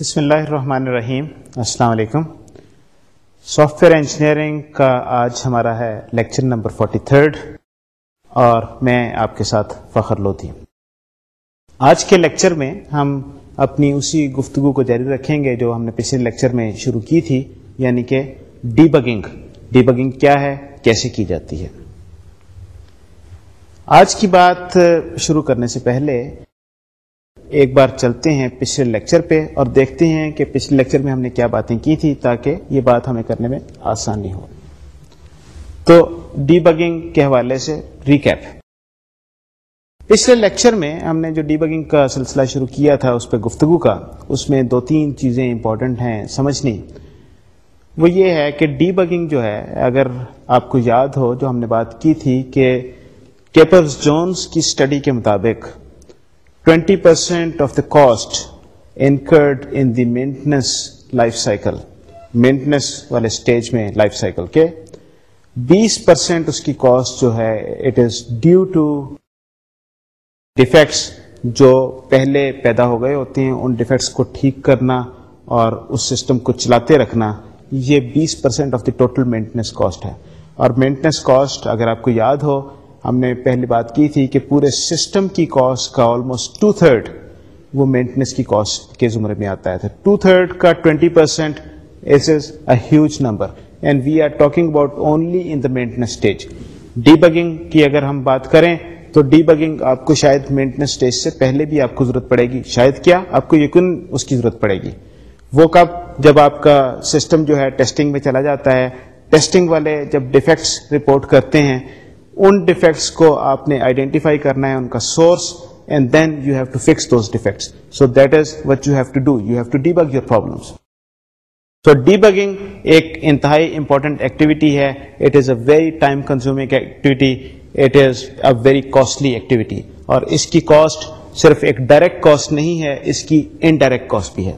بسم اللہ الرحمن الرحیم السلام علیکم سافٹ ویئر انجینئرنگ کا آج ہمارا ہے لیکچر نمبر 43 اور میں آپ کے ساتھ فخر لوتی آج کے لیکچر میں ہم اپنی اسی گفتگو کو جاری رکھیں گے جو ہم نے پچھلے لیکچر میں شروع کی تھی یعنی کہ ڈی بگنگ ڈی بگنگ کیا ہے کیسے کی جاتی ہے آج کی بات شروع کرنے سے پہلے ایک بار چلتے ہیں پچھلے لیکچر پہ اور دیکھتے ہیں کہ پچھلے لیکچر میں ہم نے کیا باتیں کی تھی تاکہ یہ بات ہمیں کرنے میں آسانی ہو تو ڈی بگنگ کے حوالے سے ریکیپ پچھلے لیکچر میں ہم نے جو ڈی بگنگ کا سلسلہ شروع کیا تھا اس پہ گفتگو کا اس میں دو تین چیزیں امپورٹنٹ ہیں سمجھنی وہ یہ ہے کہ ڈی بگنگ جو ہے اگر آپ کو یاد ہو جو ہم نے بات کی تھی کہ کیپرز جونز کی اسٹڈی کے مطابق 20% percent of the cost incurred in the maintenance life cycle maintenance والے اسٹیج میں لائف سائیکل کے بیس پرسینٹ اس کی کاسٹ جو ہے it is due to defects جو پہلے پیدا ہو گئے ہوتے ہیں ان ڈیفیکٹس کو ٹھیک کرنا اور اس سسٹم کو چلاتے رکھنا یہ بیس percent of the total maintenance cost ہے اور مینٹننس کاسٹ اگر آپ کو یاد ہو ہم نے پہلی بات کی تھی کہ پورے سسٹم کی کاسٹ کا آلموسٹ ٹو تھرڈ وہ مینٹیننس کی کاسٹ کے زمرے میں آتا ہے ٹو تھرڈ کا twenty percent is is a huge number and we are talking about only in the maintenance stage debugging کی اگر ہم بات کریں تو ڈی بگنگ آپ کو شاید مینٹیننس اسٹیج سے پہلے بھی آپ کو ضرورت پڑے گی شاید کیا آپ کو یقین اس کی ضرورت پڑے گی وہ کب جب آپ کا سسٹم جو ہے ٹیسٹنگ میں چلا جاتا ہے ٹیسٹنگ والے جب ڈیفیکٹس رپورٹ کرتے ہیں ان ڈیفیکٹس کو آپ نے آئیڈینٹیفائی کرنا ہے ان کا source and then you have to fix those defects so that is what you have to do you have to debug problem so debugging ایک انتہائی امپورٹنٹ ایکٹیویٹی ہے it is a very time consuming activity it is a very costly activity اور اس کی cost صرف ایک direct cost نہیں ہے اس کی انڈائریکٹ کاسٹ بھی ہے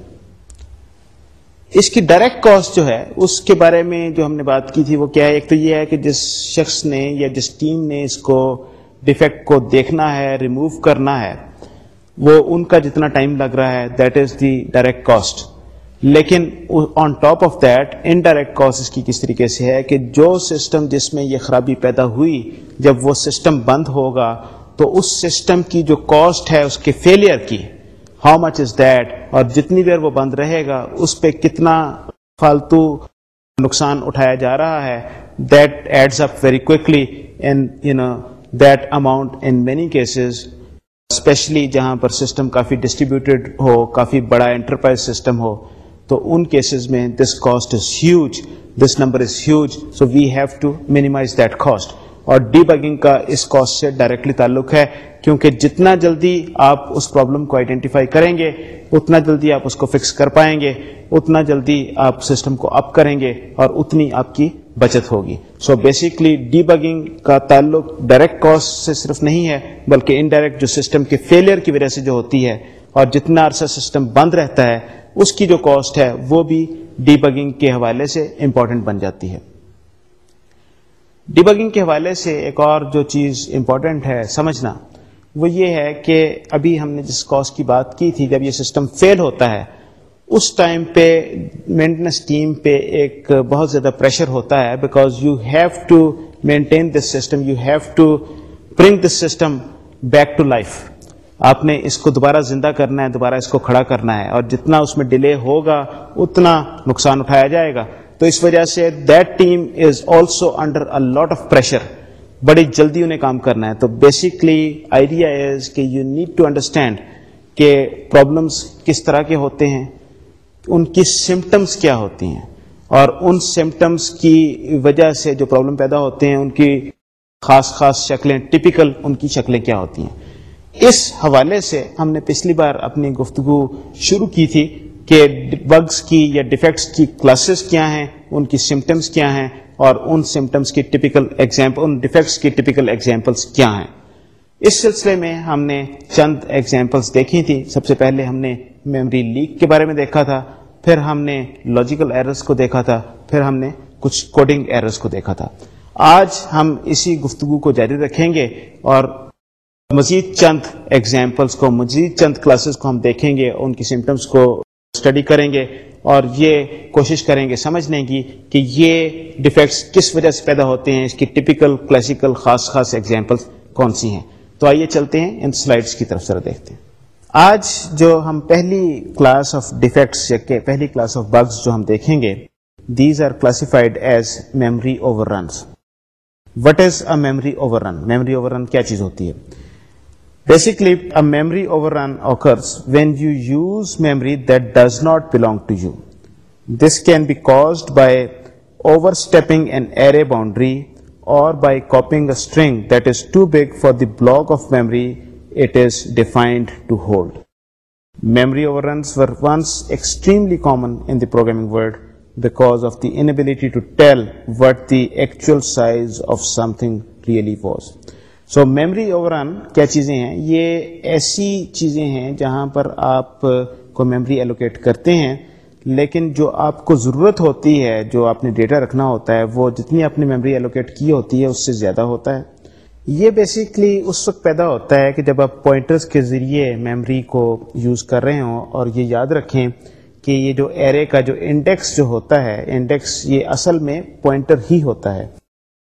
اس کی ڈائریکٹ کاسٹ جو ہے اس کے بارے میں جو ہم نے بات کی تھی وہ کیا ہے ایک تو یہ ہے کہ جس شخص نے یا جس ٹیم نے اس کو ڈیفیکٹ کو دیکھنا ہے ریموو کرنا ہے وہ ان کا جتنا ٹائم لگ رہا ہے that is the direct cost لیکن on top of that indirect cost اس کی کس طریقے سے ہے کہ جو سسٹم جس میں یہ خرابی پیدا ہوئی جب وہ سسٹم بند ہوگا تو اس سسٹم کی جو کاسٹ ہے اس کے فیلئر کی ہاؤ مچ از دیٹ اور جتنی دیر وہ بند رہے گا اس پہ کتنا فالتو نقصان اٹھایا جا رہا ہے that adds up very quickly that amount in many cases especially جہاں پر سسٹم کافی ڈسٹریبیوٹیڈ ہو کافی بڑا انٹرپرائز سسٹم ہو تو ان کیسز میں this cost is huge this number is huge so we have to minimise that cost اور debugging کا اس cost سے ڈائریکٹلی تعلق ہے کیونکہ جتنا جلدی آپ اس پرابلم کو آئیڈینٹیفائی کریں گے اتنا جلدی آپ اس کو فکس کر پائیں گے اتنا جلدی آپ سسٹم کو اپ کریں گے اور اتنی آپ کی بچت ہوگی سو بیسکلی ڈی بگنگ کا تعلق ڈائریکٹ کاسٹ سے صرف نہیں ہے بلکہ انڈائریکٹ جو سسٹم کے فیلئر کی وجہ سے جو ہوتی ہے اور جتنا عرصہ سسٹم بند رہتا ہے اس کی جو کاسٹ ہے وہ بھی ڈی بگنگ کے حوالے سے امپورٹنٹ بن جاتی ہے ڈیبگنگ کے حوالے سے ایک اور جو چیز امپورٹنٹ ہے سمجھنا وہ یہ ہے کہ ابھی ہم نے جس کاز کی بات کی تھی جب یہ سسٹم فیل ہوتا ہے اس ٹائم پہ مینٹننس ٹیم پہ ایک بہت زیادہ پریشر ہوتا ہے because you have to maintain this system you have to print this system back to life آپ نے اس کو دوبارہ زندہ کرنا ہے دوبارہ اس کو کھڑا کرنا ہے اور جتنا اس میں ڈیلے ہوگا اتنا نقصان اٹھایا جائے گا تو اس وجہ سے that team is also under a lot of pressure بڑی جلدی انہیں کام کرنا ہے تو بیسکلی آئیڈیا از کہ یو نیڈ ٹو انڈرسٹینڈ کہ پرابلمس کس طرح کے ہوتے ہیں ان کی سمٹمس کیا ہوتی ہیں اور ان سمٹمس کی وجہ سے جو پرابلم پیدا ہوتے ہیں ان کی خاص خاص شکلیں ٹپیکل ان کی شکلیں کیا ہوتی ہیں اس حوالے سے ہم نے پچھلی بار اپنی گفتگو شروع کی تھی کہ بگس کی یا ڈیفیکٹس کی کلاسز کیا ہیں ان کی سمٹمس کیا ہیں اور ان سمٹمس کی ایگزامپل ان ڈیفیکٹس کی ایگزامپلس کیا ہیں اس سلسلے میں ہم نے چند ایگزامپلس دیکھی تھیں سب سے پہلے ہم نے میموری لیک کے بارے میں دیکھا تھا پھر ہم نے لاجیکل ایررس کو دیکھا تھا پھر ہم نے کچھ کوڈنگ ایررس کو دیکھا تھا آج ہم اسی گفتگو کو جاری رکھیں گے اور مزید چند ایگزامپلس کو مزید چند کلاسز کو ہم دیکھیں گے ان کی سمٹمس کو اسٹڈی کریں گے اور یہ کوشش کریں گے سمجھنے کی کہ یہ ڈیفیکٹس کس وجہ سے پیدا ہوتے ہیں اس کی ٹپیکل کلاسیکل خاص خاص کون سی ہیں ہیں تو آئیے چلتے ان کی طرف ذرا دیکھتے ہیں آج جو ہم پہلی کلاس آف ڈیفیکٹس پہلی کلاس آف بگز جو ہم دیکھیں گے these are classified as memory overruns what is a memory overrun memory overrun کیا چیز ہوتی ہے Basically, a memory overrun occurs when you use memory that does not belong to you. This can be caused by overstepping an array boundary or by copying a string that is too big for the block of memory it is defined to hold. Memory overruns were once extremely common in the programming world because of the inability to tell what the actual size of something really was. So memory over all کیا چیزیں ہیں یہ ایسی چیزیں ہیں جہاں پر آپ کو میموری ایلوکیٹ کرتے ہیں لیکن جو آپ کو ضرورت ہوتی ہے جو آپ نے ڈیٹا رکھنا ہوتا ہے وہ جتنی آپ نے میموری ایلوکیٹ کی ہوتی ہے اس سے زیادہ ہوتا ہے یہ بیسکلی اس وقت پیدا ہوتا ہے کہ جب آپ پوائنٹرز کے ذریعے میموری کو یوز کر رہے ہوں اور یہ یاد رکھیں کہ یہ جو ایرے کا جو انڈیکس جو ہوتا ہے انڈیکس یہ اصل میں پوائنٹر ہی ہوتا ہے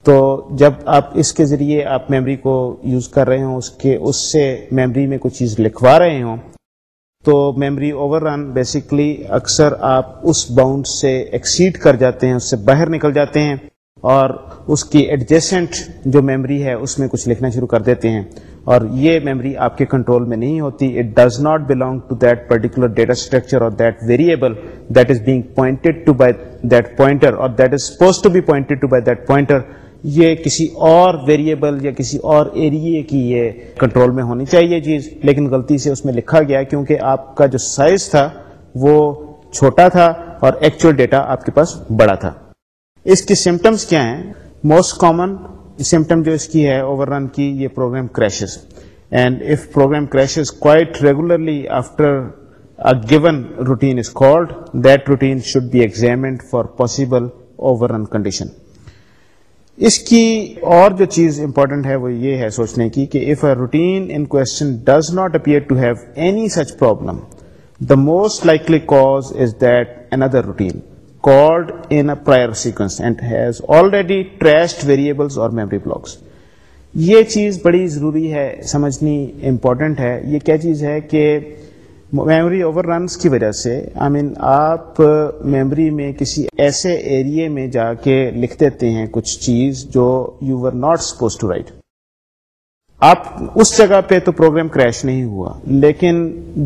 تو جب آپ اس کے ذریعے آپ میمری کو یوز کر رہے ہوں اس کے اس سے میمری میں کوئی چیز لکھوا رہے ہوں تو میمری اوور رن بیسکلی اکثر آپ اس باؤنڈ سے ایکسیڈ کر جاتے ہیں اس سے باہر نکل جاتے ہیں اور اس کی ایڈجسٹنٹ جو میموری ہے اس میں کچھ لکھنا شروع کر دیتے ہیں اور یہ میمری آپ کے کنٹرول میں نہیں ہوتی it does not belong to that particular data structure or that variable that is being pointed to by that pointer or that is supposed to be pointed to by that pointer یہ کسی اور variable یا کسی اور ایریے کی یہ control میں ہونی چاہیے چیز لیکن غلطی سے اس میں لکھا گیا کیونکہ آپ کا جو سائز تھا وہ چھوٹا تھا اور ایکچوئل ڈیٹا آپ کے پاس بڑا تھا اس کی سمٹمس کیا ہیں موسٹ کامن سمٹم جو اس کی ہے اوور رن کی یہ program crashes and if program crashes quite regularly after given routine is called that routine should be examined for possible overrun condition اس کی اور جو چیز امپورٹنٹ ہے وہ یہ ہے سوچنے کی کہ if a routine in question does not appear to have any such problem the most likely cause is that another routine called in prior sequence and has already trashed variables اور memory blocks یہ چیز بڑی ضروری ہے سمجھنی important ہے یہ کیا چیز ہے کہ میموری اوور رنس کی وجہ سے آئی مین آپ میموری میں کسی ایسے ایریے میں جا کے لکھ دیتے ہیں کچھ چیز جو you not suppose to write آپ اس جگہ پہ تو پروگرام کریش نہیں ہوا لیکن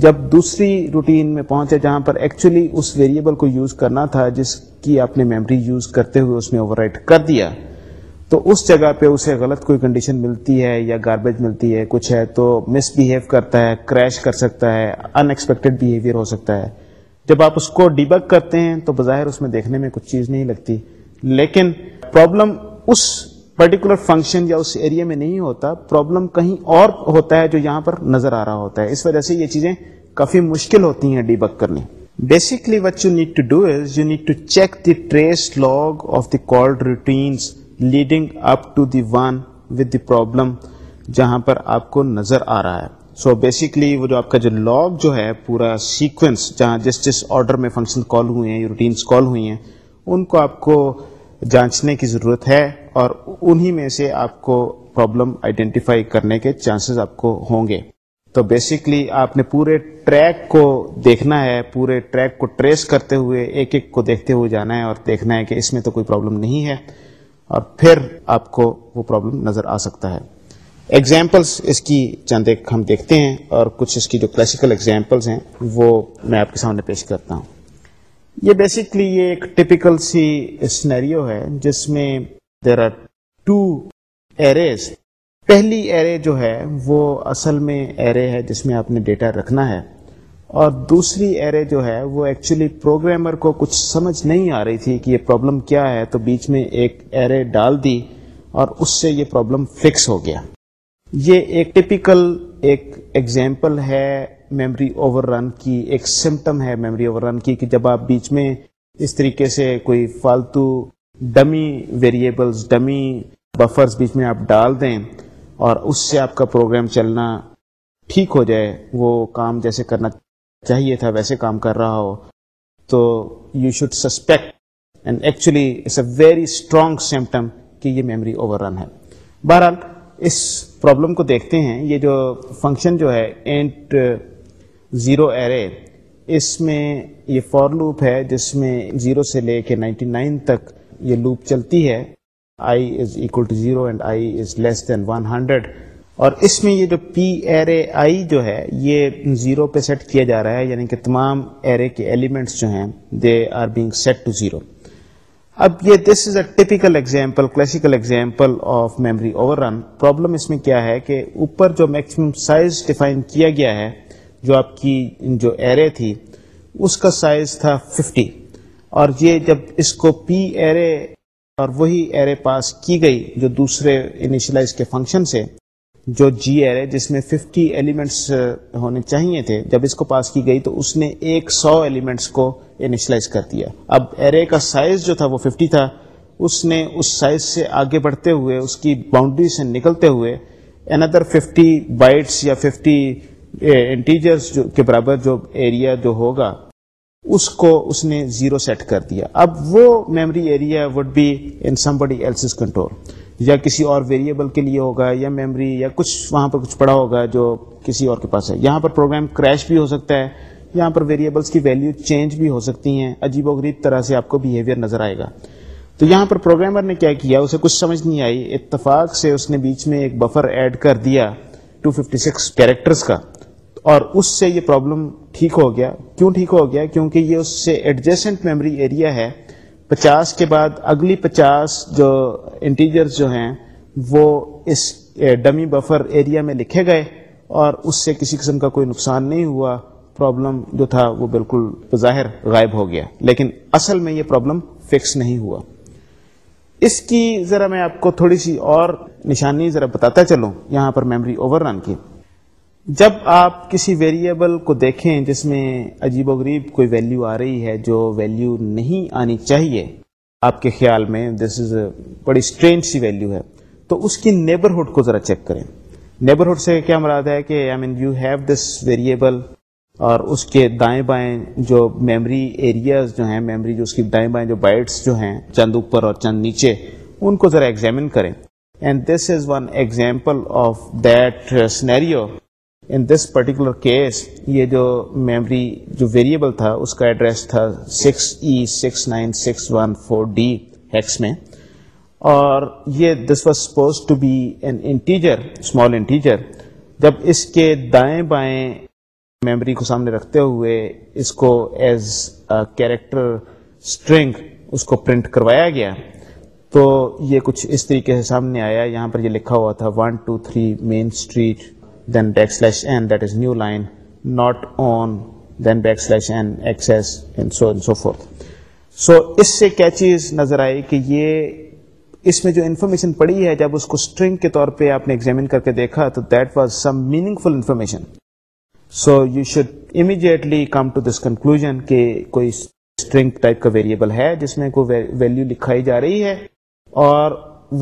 جب دوسری روٹین میں پہنچے جہاں پر ایکچولی اس ویریبل کو یوز کرنا تھا جس کی آپ نے میموری یوز کرتے ہوئے اس نے اوور رائٹ کر دیا تو اس جگہ پہ اسے غلط کوئی کنڈیشن ملتی ہے یا گاربیج ملتی ہے کچھ ہے تو مس کرتا ہے کریش کر سکتا ہے ان ایکسپیکٹڈ بیہیویئر ہو سکتا ہے جب آپ اس کو ڈیبک کرتے ہیں تو بظاہر اس میں دیکھنے میں کچھ چیز نہیں لگتی لیکن پرابلم اس پرٹیکولر فنکشن یا اس ایریا میں نہیں ہوتا پرابلم کہیں اور ہوتا ہے جو یہاں پر نظر آ رہا ہوتا ہے اس وجہ سے یہ چیزیں کافی مشکل ہوتی ہیں ڈیبک کرنے basically what you need to do is you need to check the trace log of the routines leading up to the one with the problem جہاں پر آپ کو نظر آ رہا ہے سو بیسکلی وہ جو آپ کا جو لاگ جو ہے پورا سیکوینس جہاں جس جس آرڈر میں فنکشن کال ہوئے ہیں روٹینس کال ہوئی ہیں ان کو آپ کو جانچنے کی ضرورت ہے اور انہی میں سے آپ کو پرابلم آئیڈینٹیفائی کرنے کے چانسز آپ کو ہوں گے تو بیسکلی آپ نے پورے ٹریک کو دیکھنا ہے پورے ٹریک کو ٹریس کرتے ہوئے ایک ایک کو دیکھتے ہوئے جانا ہے اور دیکھنا ہے کہ اس میں تو کوئی پرابلم نہیں ہے اور پھر آپ کو وہ پرابلم نظر آ سکتا ہے ایگزامپلس اس کی چند ایک ہم دیکھتے ہیں اور کچھ اس کی جو کلاسیکل ایگزامپلس ہیں وہ میں آپ کے سامنے پیش کرتا ہوں یہ بیسکلی یہ ایک ٹپیکل سی سنیریو ہے جس میں دیر آر ٹو ایریز پہلی ایرے جو ہے وہ اصل میں ایرے ہے جس میں آپ نے ڈیٹا رکھنا ہے اور دوسری ایرے جو ہے وہ ایکچولی پروگرامر کو کچھ سمجھ نہیں آ رہی تھی کہ یہ پرابلم کیا ہے تو بیچ میں ایک ایرے ڈال دی اور اس سے یہ پرابلم فکس ہو گیا یہ ایک ٹپیکل ایک ایگزامپل ہے میموری اوور رن کی ایک سمٹم ہے میموری اوور رن کی کہ جب آپ بیچ میں اس طریقے سے کوئی فالتو ڈمی ویریبلس ڈمی بفرز بیچ میں آپ ڈال دیں اور اس سے آپ کا پروگرام چلنا ٹھیک ہو جائے وہ کام جیسے کرنا چاہیے تھا ویسے کام کر رہا ہو تو you should suspect and actually it's a very strong symptom کہ یہ میموری اوور رن ہے بہرحال اس پرابلم کو دیکھتے ہیں یہ جو فنکشن جو ہے اینٹ زیرو ایرے اس میں یہ فور لوپ ہے جس میں زیرو سے لے کے نائنٹی نائن تک یہ لوپ چلتی ہے I I is is equal to zero and less than one hundred اور اس میں یہ جو پی ایرے آئی جو ہے یہ زیرو پہ سیٹ کیا جا رہا ہے یعنی کہ تمام ایرے کے ایلیمنٹس جو ہیں they are being set to zero اب یہ this is a typical example classical example of memory overrun problem اس میں کیا ہے کہ اوپر جو میکسیمم سائز ڈیفائن کیا گیا ہے جو آپ کی جو ایرے تھی اس کا سائز تھا 50 اور یہ جب اس کو پی ایرے اور وہی ایرے پاس کی گئی جو دوسرے انیشلائز کے فنکشن سے جو جی ایرے جس میں ففٹی ایلیمنٹس ہونے چاہیے تھے جب اس کو پاس کی گئی تو اس نے ایک سو ایلیمنٹس کو انیشلائز کر دیا اب ایرے کا سائز جو تھا وہ ففٹی تھا اس نے اس سائز سے آگے بڑھتے ہوئے اس کی باؤنڈری سے نکلتے ہوئے اندر ففٹی بائٹس یا ففٹی جو کے برابر جو ایریا جو ہوگا اس کو اس نے زیرو سیٹ کر دیا اب وہ memory area would be in some بڑی کنٹرول یا کسی اور ویریبل کے لیے ہوگا یا میموری یا کچھ وہاں پر کچھ پڑا ہوگا جو کسی اور کے پاس ہے یہاں پر پروگرام کریش بھی ہو سکتا ہے یہاں پر ویریبلس کی ویلیو چینج بھی ہو سکتی ہیں عجیب و غریب طرح سے آپ کو بہیویئر نظر آئے گا تو یہاں پر پروگرامر نے کیا کیا اسے کچھ سمجھ نہیں آئی اتفاق سے اس نے بیچ میں ایک بفر ایڈ کر دیا 256 کیریکٹرز کیریکٹرس کا اور اس سے یہ پرابلم ٹھیک ہو گیا کیوں ٹھیک ہو گیا کیونکہ یہ اس سے ایڈجسٹنٹ میموری ایریا ہے پچاس کے بعد اگلی پچاس جو انٹیجرز جو ہیں وہ اس ڈمی بفر ایریا میں لکھے گئے اور اس سے کسی قسم کا کوئی نقصان نہیں ہوا پرابلم جو تھا وہ بالکل بظاہر غائب ہو گیا لیکن اصل میں یہ پرابلم فکس نہیں ہوا اس کی ذرا میں آپ کو تھوڑی سی اور نشانی ذرا بتاتا چلوں یہاں پر میموری اوور رن کی جب آپ کسی ویریبل کو دیکھیں جس میں عجیب و غریب کوئی ویلیو آ رہی ہے جو ویلیو نہیں آنی چاہیے آپ کے خیال میں دس از بڑی اسٹرینٹ سی ویلیو ہے تو اس کی نیبرہڈ کو ذرا چیک کریں نیبرہڈ سے کیا مراد ہے کہ I mean you have this variable اور اس کے دائیں بائیں جو میمری ایریاز جو ہیں میمری جو اس کی دائیں بائیں جو بائٹس جو ہیں چند اوپر اور چند نیچے ان کو ذرا ایگزامن کریں and this is one example of that scenario in this particular case یہ جو میموری جو ویریبل تھا اس کا ایڈریس تھا six E six nine six one four D hex میں اور یہ this was suppose to be an integer small integer جب اس کے دائیں بائیں میموری کو سامنے رکھتے ہوئے اس کو ایز کیریکٹر اسٹرنگ اس کو پرنٹ کروایا گیا تو یہ کچھ اس طریقے سے سامنے آیا یہاں پر یہ لکھا ہوا تھا one two three main street so اس سے کیا چیز نظر آئی کہ یہ اس میں جو انفارمیشن پڑی ہے جب اس کو اسٹرنگ کے طور پہ آپ نے ایگزامن کر کے دیکھا تو that was some meaningful information so you should immediately come to this conclusion کوئی اسٹرنگ ٹائپ کا ویریبل ہے جس میں کوئی ویلو لکھائی جا رہی ہے اور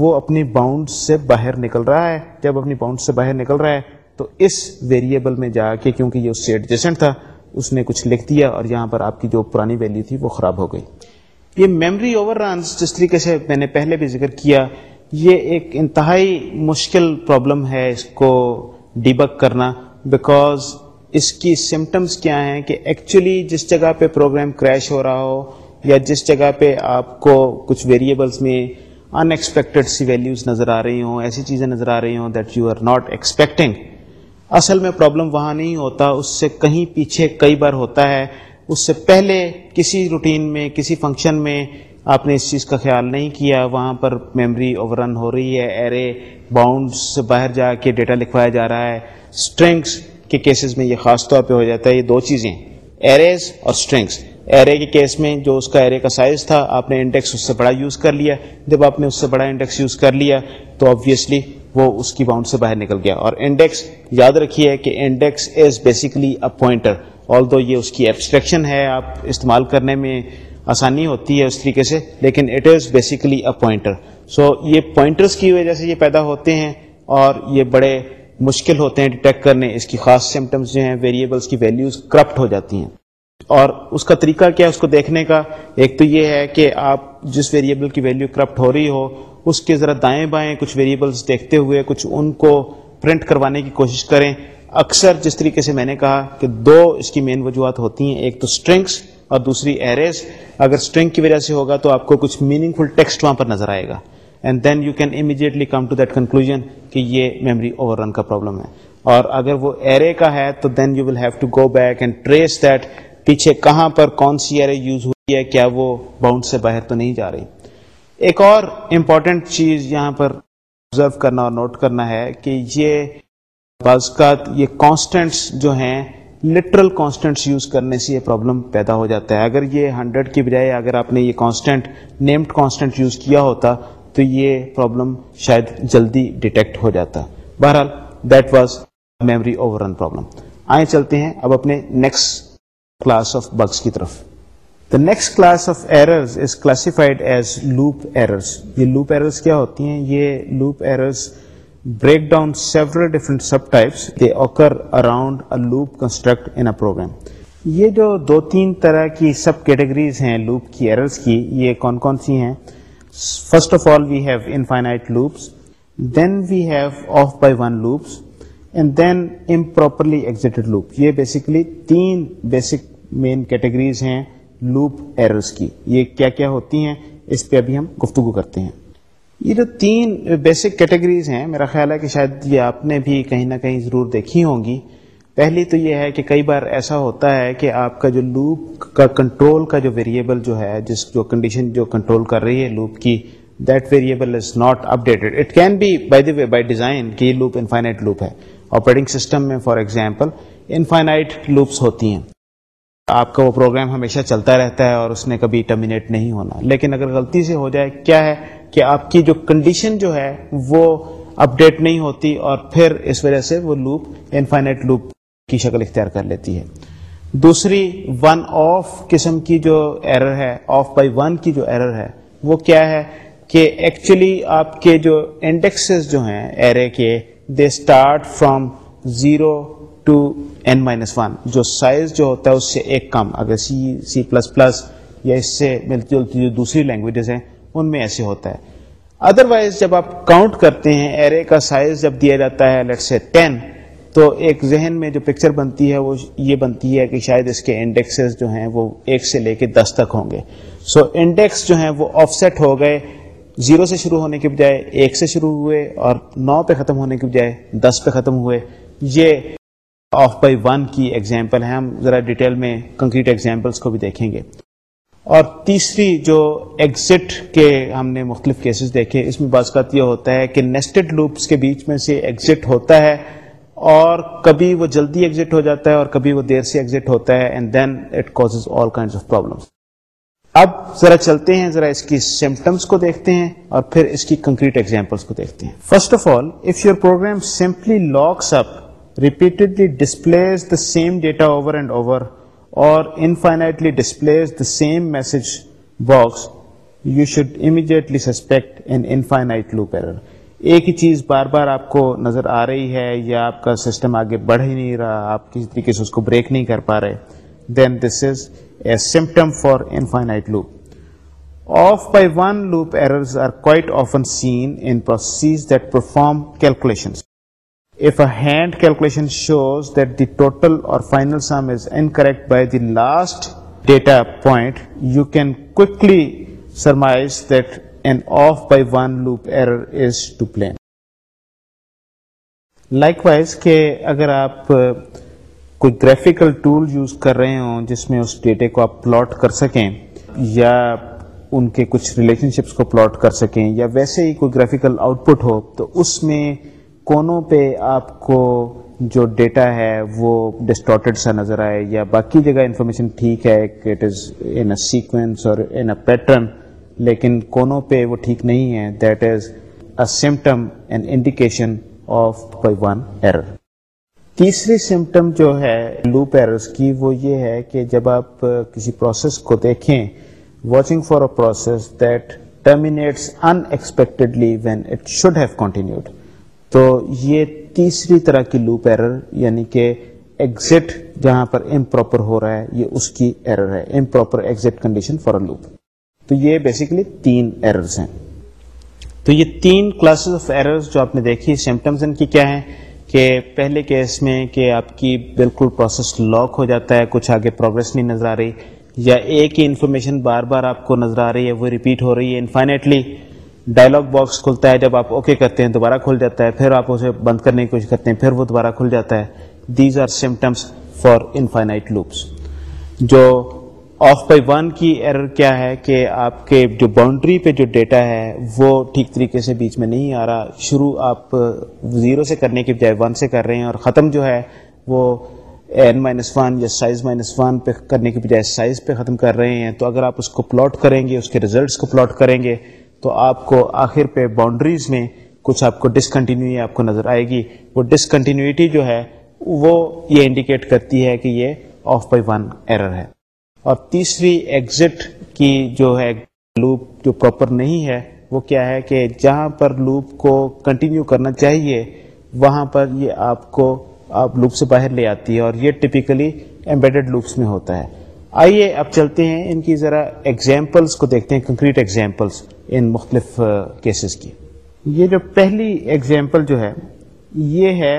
وہ اپنی باؤنڈ سے باہر نکل رہا ہے جب اپنی باؤنڈ سے باہر نکل رہا ہے تو اس ویریبل میں جا کے کیونکہ یہ اس سے ایڈجسٹنٹ تھا اس نے کچھ لکھ دیا اور یہاں پر آپ کی جو پرانی ویلیو تھی وہ خراب ہو گئی یہ میمری اوور رانس جس طریقے سے میں نے پہلے بھی ذکر کیا یہ ایک انتہائی مشکل پرابلم ہے اس کو ڈیبک کرنا بیکاز اس کی سمٹمس کیا ہیں کہ ایکچولی جس جگہ پہ پروگرام کریش ہو رہا ہو یا جس جگہ پہ آپ کو کچھ ویریبلس میں ان ایکسپیکٹڈ سی ویلیوز نظر آ رہی ہوں ایسی چیزیں نظر آ رہی ہوں that you are not expecting اصل میں پرابلم وہاں نہیں ہوتا اس سے کہیں پیچھے کئی بار ہوتا ہے اس سے پہلے کسی روٹین میں کسی فنکشن میں آپ نے اس چیز کا خیال نہیں کیا وہاں پر میمری اوور رن ہو رہی ہے ایرے باؤنڈس باہر جا کے ڈیٹا لکھوایا جا رہا ہے اسٹرنگس کے کیسز میں یہ خاص طور پہ ہو جاتا ہے یہ دو چیزیں ایرز اور اسٹرنگس ایرے کے کیس میں جو اس کا ایرے کا سائز تھا آپ نے انڈیکس اس سے بڑا یوز کر لیا جب آپ نے اس سے بڑا انڈیکس یوز کر لیا تو آبویسلی وہ اس کی باؤنڈ سے باہر نکل گیا اور انڈیکس یاد رکھیے کہ index is a pointer although یہ اس کی ایبسٹریکشن ہے آپ استعمال کرنے میں آسانی ہوتی ہے اس طریقے سے لیکن it is a pointer so یہ پوائنٹرس کی وجہ سے یہ پیدا ہوتے ہیں اور یہ بڑے مشکل ہوتے ہیں ڈیٹیکٹ کرنے اس کی خاص سمٹمس جو ہیں ویریبلس کی ویلیوز کرپٹ ہو جاتی ہیں اور اس کا طریقہ کیا ہے اس کو دیکھنے کا ایک تو یہ ہے کہ آپ جس ویریبل کی ویلیو کرپٹ ہو رہی ہو اس کے ذرا دائیں بائیں کچھ ویریبلس دیکھتے ہوئے کچھ ان کو پرنٹ کروانے کی کوشش کریں اکثر جس طریقے سے میں نے کہا کہ دو اس کی مین وجوہات ہوتی ہیں ایک تو اسٹرنگس اور دوسری ایریز اگر اسٹرنگ کی وجہ سے ہوگا تو آپ کو کچھ میننگ فل ٹیکسٹ وہاں پر نظر آئے گا and then you can immediately come to that conclusion کہ یہ میموری اوور رن کا پرابلم ہے اور اگر وہ ایرے کا ہے تو then you will have to go back and trace that پیچھے کہاں پر کون سی ایرے یوز ہوئی ہے کیا وہ باؤنڈ سے باہر تو نہیں جا رہی ایک اور امپورٹنٹ چیز یہاں پر آبزرو کرنا اور نوٹ کرنا ہے کہ یہ بعض یہ کانسٹنٹس جو ہیں لٹرل کانسٹنٹس یوز کرنے سے یہ پرابلم پیدا ہو جاتا ہے اگر یہ ہنڈریڈ کی بجائے اگر آپ نے یہ کانسٹنٹ نیمڈ کانسٹنٹ یوز کیا ہوتا تو یہ پرابلم شاید جلدی ڈیٹیکٹ ہو جاتا بہرحال that was memory overrun problem آئیں چلتے ہیں اب اپنے نیکسٹ کلاس آف بگس کی طرف next class of errors class is loop error یہ لوپ ایررس کیا ہوتی ہیں یہ loop error break down around construct یہ جو دو تین طرح کی سب کیٹیگریز ہیں لوپ کی ایررز کی یہ کون کون سی ہیں first of all we have infinite loops then we have off by one loops and then improperly exited loop یہ بیسکلی تین بیسک مین کیٹیگریز ہیں لوپ ایررز کی یہ کیا کیا ہوتی ہیں اس پہ ابھی ہم گفتگو کرتے ہیں یہ جو تین بیسک کیٹیگریز ہیں میرا خیال ہے کہ شاید یہ آپ نے بھی کہیں نہ کہیں ضرور دیکھی ہوں گی پہلی تو یہ ہے کہ کئی بار ایسا ہوتا ہے کہ آپ کا جو لوپ کا کنٹرول کا جو ویریبل جو ہے جس جو کنڈیشن جو کنٹرول کر رہی ہے لوپ کی that variable is not updated it can be by the way by design کہ یہ لوپ انفائنائٹ لوپ ہے آپریٹنگ سسٹم میں فار ایگزامپل انفائنائٹ لوپس ہوتی ہیں آپ کا وہ پروگرام ہمیشہ چلتا رہتا ہے اور اس نے کبھی ٹرمینیٹ نہیں ہونا لیکن اگر غلطی سے ہو جائے کیا ہے کہ آپ کی جو کنڈیشن جو ہے وہ اپ ڈیٹ نہیں ہوتی اور پھر اس وجہ سے وہ لوپ انفائنیٹ لوپ کی شکل اختیار کر لیتی ہے دوسری ون آف قسم کی جو ایرر ہے آف بائی ون کی جو ایرر ہے وہ کیا ہے کہ ایکچولی آپ کے جو انڈیکسز جو ہیں ایرے کے they start from zero to N minus one جو سائز جو ہوتا ہے اس سے ایک کم اگر سی سی پلس پلس یا اس سے ملتی جلتی جو دوسری لینگویجز ہیں ان میں ایسے ہوتا ہے ادر وائز جب آپ کاؤنٹ کرتے ہیں ایرے کا سائز جب دیا جاتا ہے لیٹ سے ٹین تو ایک ذہن میں جو پکچر بنتی ہے وہ یہ بنتی ہے کہ شاید اس کے انڈیکسز جو ہیں وہ ایک سے لے کے دس تک ہوں گے سو so, انڈیکس جو ہیں وہ آف سیٹ ہو گئے زیرو سے شروع ہونے کے بجائے ایک سے شروع ہوئے اور نو پہ ختم ہونے کے بجائے دس پہ ختم ہوئے یہ آف بائی ون کی ایگزامپل ہے ڈیٹیل میں کنکریٹ ایگزامپلس کو بھی دیکھیں گے اور تیسری جو ایگزٹ کے ہم نے مختلف کیسز دیکھے اس میں بعض کا یہ ہوتا ہے کہ نیسٹڈ لوپس کے بیچ میں سے ایگزٹ ہوتا ہے اور کبھی وہ جلدی ایگزٹ ہو جاتا ہے اور کبھی وہ دیر سے ایگزٹ ہوتا ہے and then it all kind of اب ذرا چلتے ہیں ذرا اس کی سمپٹمس کو دیکھتے ہیں اور پھر اس کی کنکریٹ ایگزامپلس کو دیکھتے ہیں first of all if your program simply locks up repeatedly displays the same data over and over or infinitely displays the same message box you should immediately suspect an infinite loop error ایک ہی چیز بار بار آپ کو نظر آ رہی ہے یا آپ کا سسٹم آگے بڑھ ہی نہیں رہا آپ کسی طریقے سے اس کو بریک نہیں کر پا رہے then this is a symptom for infinite loop off by one loop errors are quite often seen in processes that perform calculations if a hand calculation shows that the total or final sum is incorrect by the last data point, you can quickly surmise that an off by one loop error is to blame. Likewise, کہ اگر آپ کوئی graphical tool use کر رہے ہوں جس میں اس ڈیٹے کو آپ پلاٹ کر سکیں یا ان کے کچھ ریلیشن شپس کو پلاٹ کر سکیں یا ویسے ہی کوئی گرافیکل آؤٹ پٹ ہو تو اس میں کونوں پہ آپ کو جو ڈیٹا ہے وہ ڈسٹورٹیڈ سا نظر آئے یا باقی جگہ انفارمیشن ٹھیک ہے it is in a sequence اور ان اے پیٹرن لیکن کونوں پہ وہ ٹھیک نہیں ہے that is a symptom and indication of کوئی ون ایرر تیسری سمٹم جو ہے لوپ ایررز کی وہ یہ ہے کہ جب آپ کسی پروسیس کو دیکھیں watching for a process that terminates unexpectedly when it should have continued تو یہ تیسری طرح کی لوپ ایرر یعنی کہ ایگزٹ جہاں پر امپراپر امپراپر ہو رہا ہے ہے یہ اس کی error exit condition for loop تو یہ بیسیکلی تین ایررز ہیں تو یہ تین کلاسز آف ایررز جو آپ نے دیکھی ان کی کیا ہیں کہ پہلے کیس میں کہ آپ کی بالکل پروسیس لاک ہو جاتا ہے کچھ آگے پروگرس نہیں نظر آ رہی یا ایک ہی انفارمیشن بار بار آپ کو نظر آ رہی ہے وہ ریپیٹ ہو رہی ہے انفائنیٹلی ڈائلاگ باکس کھلتا ہے جب آپ اوکے کرتے ہیں دوبارہ کھل جاتا ہے پھر آپ اسے بند کرنے کی کوشش کرتے ہیں پھر وہ دوبارہ کھل جاتا ہے these are symptoms for infinite loops جو آف بائی ون کی ایرر کیا ہے کہ آپ کے جو باؤنڈری پہ جو ڈیٹا ہے وہ ٹھیک طریقے سے بیچ میں نہیں آ رہا شروع آپ زیرو سے کرنے کے بجائے ون سے کر رہے ہیں اور ختم جو ہے وہ این مائنس ون یا سائز مائنس ون پہ کرنے کے بجائے سائز پہ ختم کر رہے ہیں تو اگر آپ اس کو پلاٹ کریں گے اس کے ریزلٹس کو پلاٹ کریں گے تو آپ کو آخر پہ باؤنڈریز میں کچھ آپ کو ڈسکنٹینیو آپ کو نظر آئے گی وہ ڈسکنٹینیوٹی جو ہے وہ یہ انڈیکیٹ کرتی ہے کہ یہ آف بائی ون ایرر ہے اور تیسری ایگزٹ کی جو ہے لوپ جو پراپر نہیں ہے وہ کیا ہے کہ جہاں پر لوپ کو کنٹینیو کرنا چاہیے وہاں پر یہ آپ کو آپ لوپ سے باہر لے آتی ہے اور یہ ٹپکلی امبیڈ لوپس میں ہوتا ہے آئیے اب چلتے ہیں ان کی ذرا ایگزامپلس کو دیکھتے ہیں کنکریٹ ایگزامپلس ان مختلف کیسز کی یہ جو پہلی ایگزامپل جو ہے یہ ہے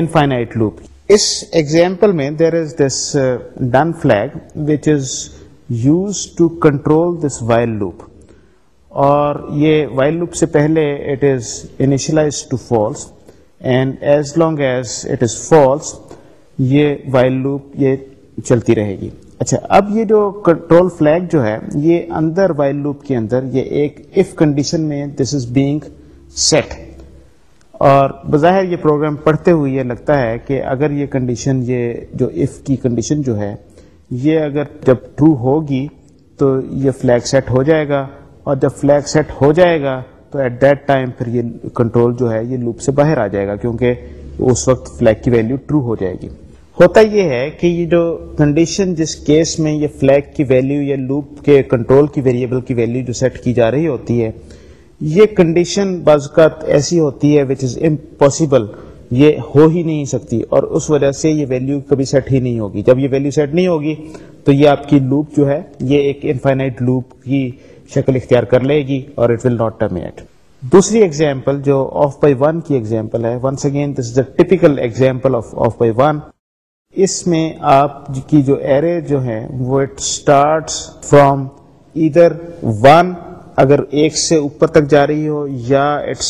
انفائنائٹ لوپ اس ایگزامپل میں there is this done flag which is use to control this while loop اور یہ وائل لوپ سے پہلے it is initialize to false and as long as it is false یہ وائل لوپ یہ چلتی رہے گی اچھا اب یہ جو کنٹرول فلیگ جو ہے یہ اندر وائل لوپ کے اندر یہ ایک اف کنڈیشن میں دس از بینگ سیٹ اور بظاہر یہ پروگرام پڑھتے ہوئے یہ لگتا ہے کہ اگر یہ کنڈیشن یہ جو اف کی کنڈیشن جو ہے یہ اگر جب ٹرو ہوگی تو یہ فلیگ سیٹ ہو جائے گا اور جب فلیگ سیٹ ہو جائے گا تو ایٹ دیٹ ٹائم پھر یہ کنٹرول جو ہے یہ لوپ سے باہر آ جائے گا کیونکہ اس وقت فلیگ کی ویلیو ٹرو ہو جائے گی ہوتا یہ ہے کہ یہ جو کنڈیشن جس کیس میں یہ فلیگ کی ویلیو یا لوپ کے کنٹرول کی ویریبل کی ویلیو جو سیٹ کی جا رہی ہوتی ہے یہ کنڈیشن بعض اوقات ایسی ہوتی ہے وچ از امپاسبل یہ ہو ہی نہیں سکتی اور اس وجہ سے یہ ویلیو کبھی سیٹ ہی نہیں ہوگی جب یہ ویلیو سیٹ نہیں ہوگی تو یہ آپ کی لوپ جو ہے یہ ایک انفائنائٹ لوپ کی شکل اختیار کر لے گی اور اٹ ول ناٹ ٹرمینیٹ دوسری ایگزامپل جو آف بائی ون کی ایگزامپل ہے once again this is a typical example of of off by one میں آپ کی جو ایرے جو ہیں وہ اٹ فرام ادھر ون اگر ایک سے اوپر تک جا رہی ہو یا اٹ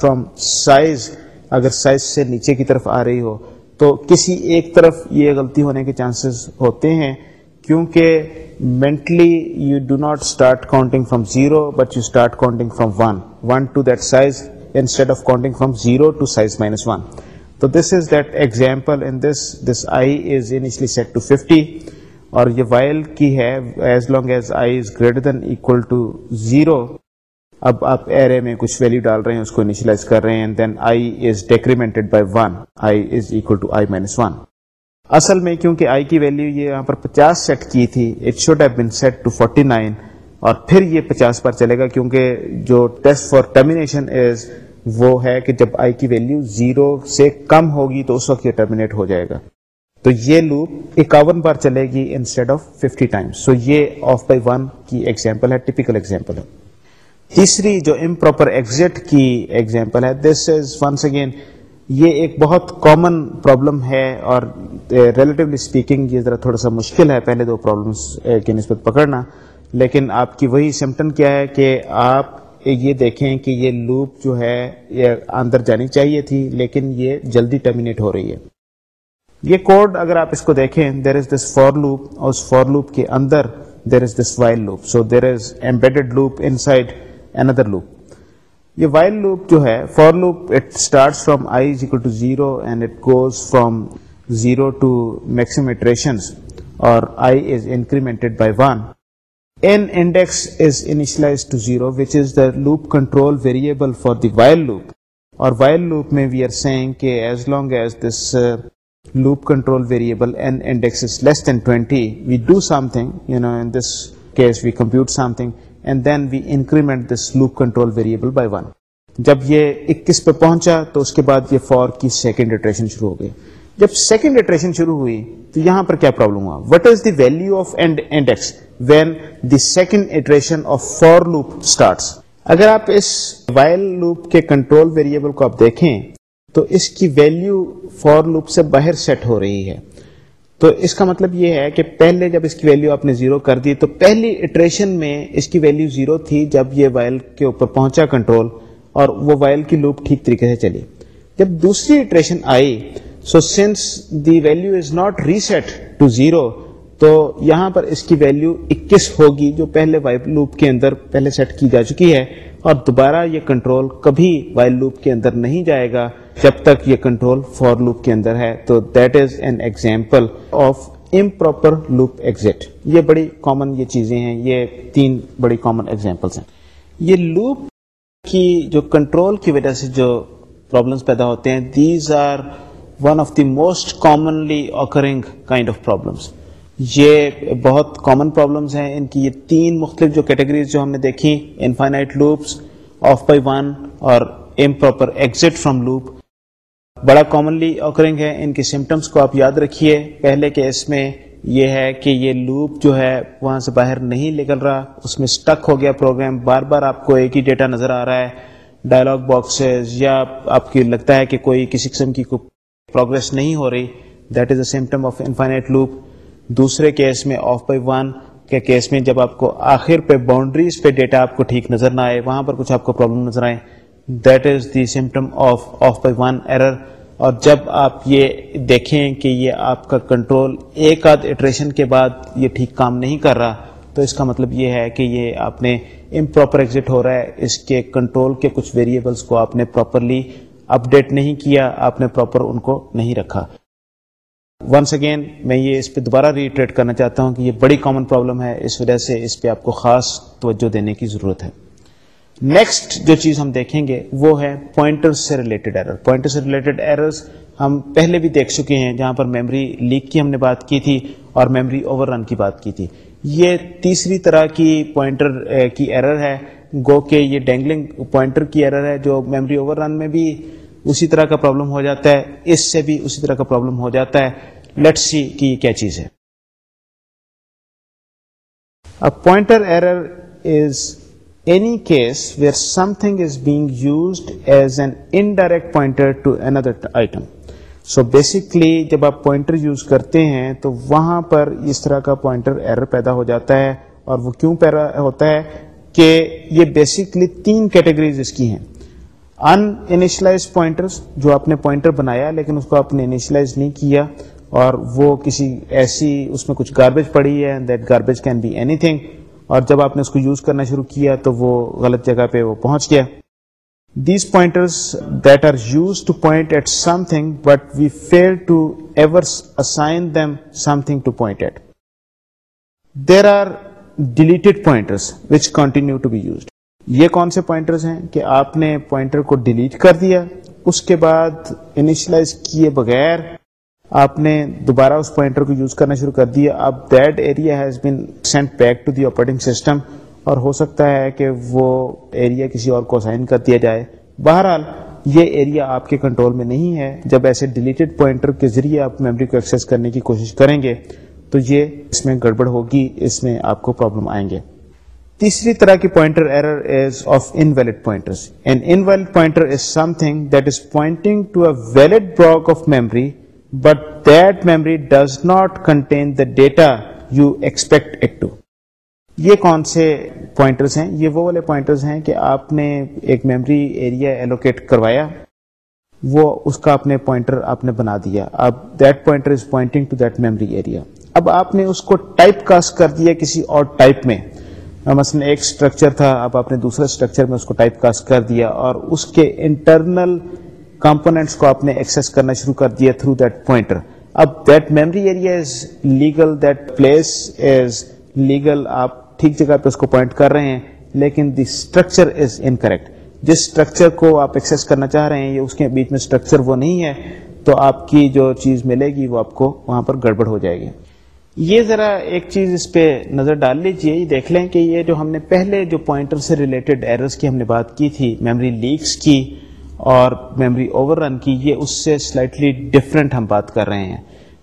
فرام سائز سائز اگر سے نیچے کی طرف آ رہی ہو تو کسی ایک طرف یہ غلطی ہونے کے چانسز ہوتے ہیں کیونکہ mentally you do not start counting from zero but you start counting from one one to that size instead of counting from zero to size minus one تو this is that example in this this I is initially set to fifty اور یہ while کی ہے as long as I is greater than equal to zero اب آپ array میں کچھ value ڈال رہے ہیں اس کو انیشلائز کر رہے ہیں then I is decremented by one I is equal to I minus one اصل میں کیونکہ آئی کی ویلیو یہ یہاں پر پچاس سیٹ کی تھی it should have been set to forty nine اور پھر یہ پچاس پر چلے گا کیونکہ جو ٹیسٹ فار ٹرمینیشن از وہ ہے کہ جب آئی کی ویلو زیرو سے کم ہوگی تو اس وقت یہ ٹرمینیٹ ہو جائے گا تو یہ لوپ اکاون بار چلے گی انسٹیڈ آف ففٹی تیسری جو امپراپر ایگزٹ کی ایگزامپل ہے دس از ونس اگین یہ ایک بہت کامن پرابلم ہے اور ریلیٹولی اسپیکنگ یہ ذرا تھوڑا سا مشکل ہے پہلے دو پرابلمس کی نسبت پکڑنا لیکن آپ کی وہی سمٹن کیا ہے کہ آپ یہ دیکھیں کہ یہ لوپ جو ہے یہ اندر جانی چاہیے تھی لیکن یہ جلدی ٹرمینیٹ ہو رہی ہے یہ کوڈ اگر آپ اس کو دیکھیں دیر از دس فور لوپ اور اس فور لوپ کے اندر there is this while loop so there is embed loop inside another loop یہ وائل لوپ جو ہے for loop it start from I is equal to zero and it goes from zero to max iterations اور I is incremented by one loop control variable for the while loop اور پہنچا تو اس کے بعد یہ four کی second iteration شروع ہو گئی جب سیکنڈ اٹریشن شروع ہوئی تو یہاں پر کیا پرابلم ہوا what is the value of end index when the second iteration of for loop starts اگر آپ اس وائل لوپ کے کنٹرول ویریبل کو آپ دیکھیں تو اس کی ویلو فور لوپ سے باہر سیٹ ہو رہی ہے تو اس کا مطلب یہ ہے کہ پہلے جب اس کی ویلو آپ نے زیرو کر دی تو پہلی اٹریشن میں اس کی ویلو زیرو تھی جب یہ وائل کے اوپر پہنچا کنٹرول اور وہ وائل کی لوپ ٹھیک طریقے سے چلی جب دوسری iteration I so since the value is not reset to zero تو یہاں پر اس کی ویلیو اکیس ہوگی جو پہلے وائل لوپ کے اندر پہلے سیٹ کی جا چکی ہے اور دوبارہ یہ کنٹرول کبھی وائل لوپ کے اندر نہیں جائے گا جب تک یہ کنٹرول فور لوپ کے اندر ہے تو that is an example of improper loop exit یہ بڑی کامن یہ چیزیں ہیں یہ تین بڑی کامن ایگزامپلس ہیں یہ لوپ کی جو کنٹرول کی وجہ سے جو پرابلمس پیدا ہوتے ہیں these are one of the most commonly occurring kind of problems یہ بہت کامن پرابلمس ہیں ان کی یہ تین مختلف جو کیٹیگریز جو ہم نے دیکھی infinite loops off by one اور ایگزٹ فرام لوپ بڑا کامنلی اوکرنگ ہے ان کے سمٹمس کو آپ یاد رکھیے پہلے اس میں یہ ہے کہ یہ لوپ جو ہے وہاں سے باہر نہیں نکل رہا اس میں سٹک ہو گیا پروگرام بار بار آپ کو ایک ہی ڈیٹا نظر آ رہا ہے ڈائلگ باکسز یا آپ کی لگتا ہے کہ کوئی کسی قسم کی کوئی پروگرس نہیں ہو رہی that is a symptom of infinite loop دوسرے کیس میں آف بائی ون کے کیس میں جب آپ کو آخر پہ باؤنڈریز پہ ڈیٹا آپ کو ٹھیک نظر نہ آئے وہاں پر کچھ آپ کو پرابلم نظر آئے that is the symptom of off by one error اور جب آپ یہ دیکھیں کہ یہ آپ کا کنٹرول ایک آدھ اٹریشن کے بعد یہ ٹھیک کام نہیں کر رہا تو اس کا مطلب یہ ہے کہ یہ آپ نے امپراپر ایگزٹ ہو رہا ہے اس کے کنٹرول کے کچھ ویریبلس کو آپ نے پراپرلی اپڈیٹ نہیں کیا آپ نے پراپر ان کو نہیں رکھا ونس اگین میں یہ اس پہ دوبارہ ریٹریٹ کرنا چاہتا ہوں کہ یہ بڑی کامن پرابلم ہے اس وجہ سے اس پہ آپ کو خاص توجہ دینے کی ضرورت ہے نیکسٹ جو چیز ہم دیکھیں گے وہ ہے پوائنٹر سے ریلیٹڈ ایرر پوائنٹر سے ریلیٹڈ ایررز ہم پہلے بھی دیکھ چکے ہیں جہاں پر میموری لیک کی ہم نے بات کی تھی اور میموری اوور رن کی بات کی تھی یہ تیسری طرح کی پوائنٹر eh, کی ایرر ہے گو کہ یہ ڈینگلنگ پوائنٹر کی ایرر ہے جو میموری اوور رن میں بھی اسی طرح کا پرابلم ہو جاتا ہے اس سے بھی اسی طرح کا پرابلم ہو جاتا ہے لیٹ سی کی کیا چیز ہے pointer error is any case where something is being used as an indirect pointer to another item so basically جب آپ پوائنٹر یوز کرتے ہیں تو وہاں پر اس طرح کا پوائنٹر ایرر پیدا ہو جاتا ہے اور وہ کیوں پیدا ہوتا ہے کہ یہ بیسکلی تین کیٹیگریز اس کی ہیں ان انیشلائز پوائنٹرس جو آپ نے پوائنٹر بنایا لیکن اس کو آپ نے انیشلائز نہیں کیا اور وہ کسی ایسی اس میں کچھ گاربیج پڑی ہے that garbage can be anything اور جب آپ نے اس کو یوز کرنا شروع کیا تو وہ غلط جگہ پہ وہ پہنچ گیا these pointers that are use to point at something but we fail to ever assign them something to point at there are deleted continue to be used یہ کون سے پوائنٹرز ہیں کہ آپ نے پوائنٹر کو ڈیلیٹ کر دیا اس کے بعد انیشلائز کیے بغیر آپ نے دوبارہ اس پوائنٹر کو یوز کرنا شروع کر دیا اب that area has been sent back to the operating system اور ہو سکتا ہے کہ وہ ایریا کسی اور کو سائن کر دیا جائے بہرحال یہ ایریا آپ کے کنٹرول میں نہیں ہے جب ایسے ڈیلیٹڈ پوائنٹر کے ذریعے آپ میموری کو ایکسس کرنے کی کوشش کریں گے تو یہ اس میں گڑبڑ ہوگی اس میں آپ کو پرابلم آئیں گے تیسری طرح کی pointer error is of invalid pointer valid is is something that pointing to a block of but that memory does not contain the data you expect it to یہ کون سے پوائنٹرس ہیں یہ وہ والے ہیں کہ آپ نے ایک میمری ایریا ایلوکیٹ کروایا وہ اس کا اپنے پوائنٹر آپ نے بنا دیا اب that pointer is pointing to that memory area اب آپ نے اس کو ٹائپ کاسٹ کر دیا کسی اور ٹائپ میں مثلا ایک اسٹرکچر تھا اب آپ نے دوسرے اسٹرکچر میں اس کو ٹائپ کاسٹ کر دیا اور اس کے انٹرنل کمپوننٹس کو آپ نے ایکسس کرنا شروع کر دیا تھرو دیٹ پوائنٹر اب that memory area is legal that place is legal آپ ٹھیک جگہ پہ اس کو پوائنٹ کر رہے ہیں لیکن the structure is incorrect جس اسٹرکچر کو آپ ایکسس کرنا چاہ رہے ہیں یا اس کے بیچ میں اسٹرکچر وہ نہیں ہے تو آپ کی جو چیز ملے گی وہ آپ کو وہاں پر گڑبڑ ہو جائے گی یہ ذرا ایک چیز اس پہ نظر ڈال لیجیے دیکھ لیں کہ یہ جو ہم نے پہلے جو پوائنٹر سے ریلیٹڈ ایررز کی ہم نے بات کی تھی میموری لیکس کی اور میموری اوور رن کی یہ اس سے سلائٹلی ڈفرینٹ ہم بات کر رہے ہیں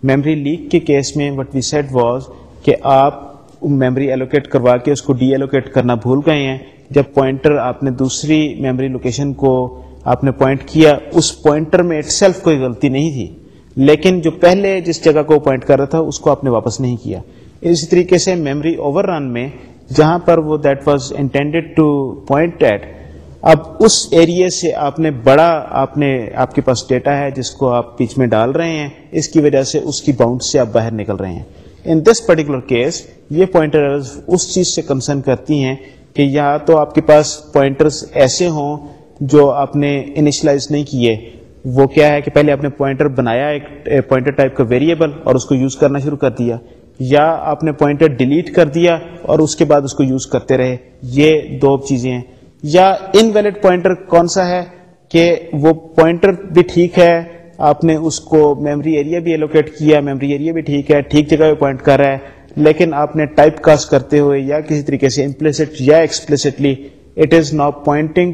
میموری لیک کے کیس میں وٹ وی سیٹ واز کہ آپ میموری ایلوکیٹ کروا کے اس کو ڈی ایلوکیٹ کرنا بھول گئے ہیں جب پوائنٹر آپ نے دوسری میموری لوکیشن کو آپ نے پوائنٹ کیا اس پوائنٹر میں اٹ سیلف کوئی غلطی نہیں تھی لیکن جو پہلے جس جگہ کو پوائنٹ کر رہا تھا اس کو آپ نے واپس نہیں کیا اسی طریقے سے میموری اوور رن میں جہاں پر وہ that was intended to point at اب اس ایریے سے آپ آپ آپ نے نے بڑا کے پاس ڈیٹا ہے جس کو آپ پیچ میں ڈال رہے ہیں اس کی وجہ سے اس کی باؤنڈ سے آپ باہر نکل رہے ہیں ان دس پرٹیکولر کیس یہ پوائنٹر اس چیز سے کنسرن کرتی ہیں کہ یا تو آپ کے پاس پوائنٹرز ایسے ہوں جو آپ نے انیشلائز نہیں کیے وہ کیا ہے کہ پہلے آپ نے پوائنٹر بنایا ایک پوائنٹر ٹائپ کا ویریبل اور اس کو یوز کرنا شروع کر دیا یا آپ نے پوائنٹر ڈیلیٹ کر دیا اور اس کے بعد اس کو یوز کرتے رہے یہ دو چیزیں ہیں یا انویلڈ پوائنٹر کون سا ہے کہ وہ پوائنٹر بھی ٹھیک ہے آپ نے اس کو میموری ایریا بھی الوکیٹ کیا میموری ایریا بھی ٹھیک ہے ٹھیک جگہ پہ پوائنٹ کر رہا ہے لیکن آپ نے ٹائپ کاسٹ کرتے ہوئے یا کسی طریقے سے یا explicitly it is not pointing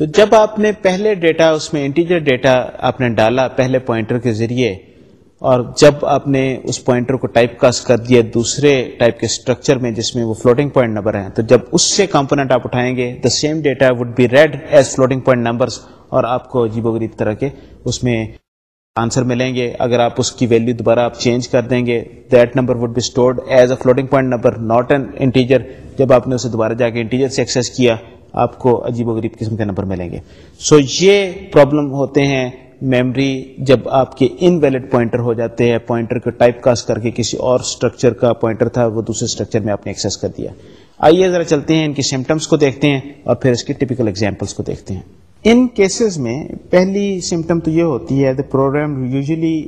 تو جب آپ نے پہلے ڈیٹا اس میں انٹیجر ڈیٹا آپ نے ڈالا پہلے پوائنٹر کے ذریعے اور جب آپ نے اس پوائنٹر کو ٹائپ کاسٹ کر دیا دوسرے ٹائپ کے اسٹرکچر میں جس میں وہ فلوٹنگ پوائنٹ نمبر ہیں تو جب اس سے کمپوننٹ آپ اٹھائیں گے the same data would be read as floating point numbers اور آپ کو عجیب و غریب طرح کے اس میں آنسر ملیں گے اگر آپ اس کی ویلیو دوبارہ آپ چینج کر دیں گے that number would be stored as a floating point number not an integer جب آپ نے اسے دوبارہ جا کے انٹیریئر سے ایکسیس کیا آپ کو عجیب و غریب قسم کے نمبر ملیں گے سو so, یہ پرابلم ہوتے ہیں میمری جب آپ کے انویلڈ پوائنٹر ہو جاتے ہیں پوائنٹر کو ٹائپ کاسٹ کر کے کسی اور اسٹرکچر کا پوائنٹر تھا وہ دوسرے اسٹرکچر میں آپ نے ایکسیس کر دیا آئیے ذرا چلتے ہیں ان کے سمٹمس کو دیکھتے ہیں اور پھر اس کے ٹپیکل ایگزامپلس کو دیکھتے ہیں ان کیسز میں پہلی سمٹم تو یہ ہوتی ہے دا پروگرام یوزلی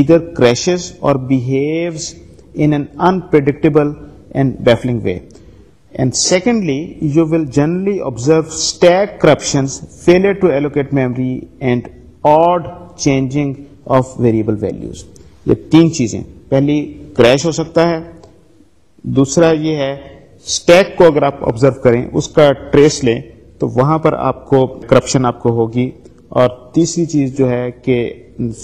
ادھر کریشز اور in an and baffling way and secondly you will generally observe stack failure to allocate memory and odd changing of variable values یہ تین چیزیں پہلی کریش ہو سکتا ہے دوسرا یہ ہے اسٹیک کو اگر آپ آبزرو کریں اس کا ٹریس لیں تو وہاں پر آپ کو کرپشن آپ کو ہوگی اور تیسری چیز جو ہے کہ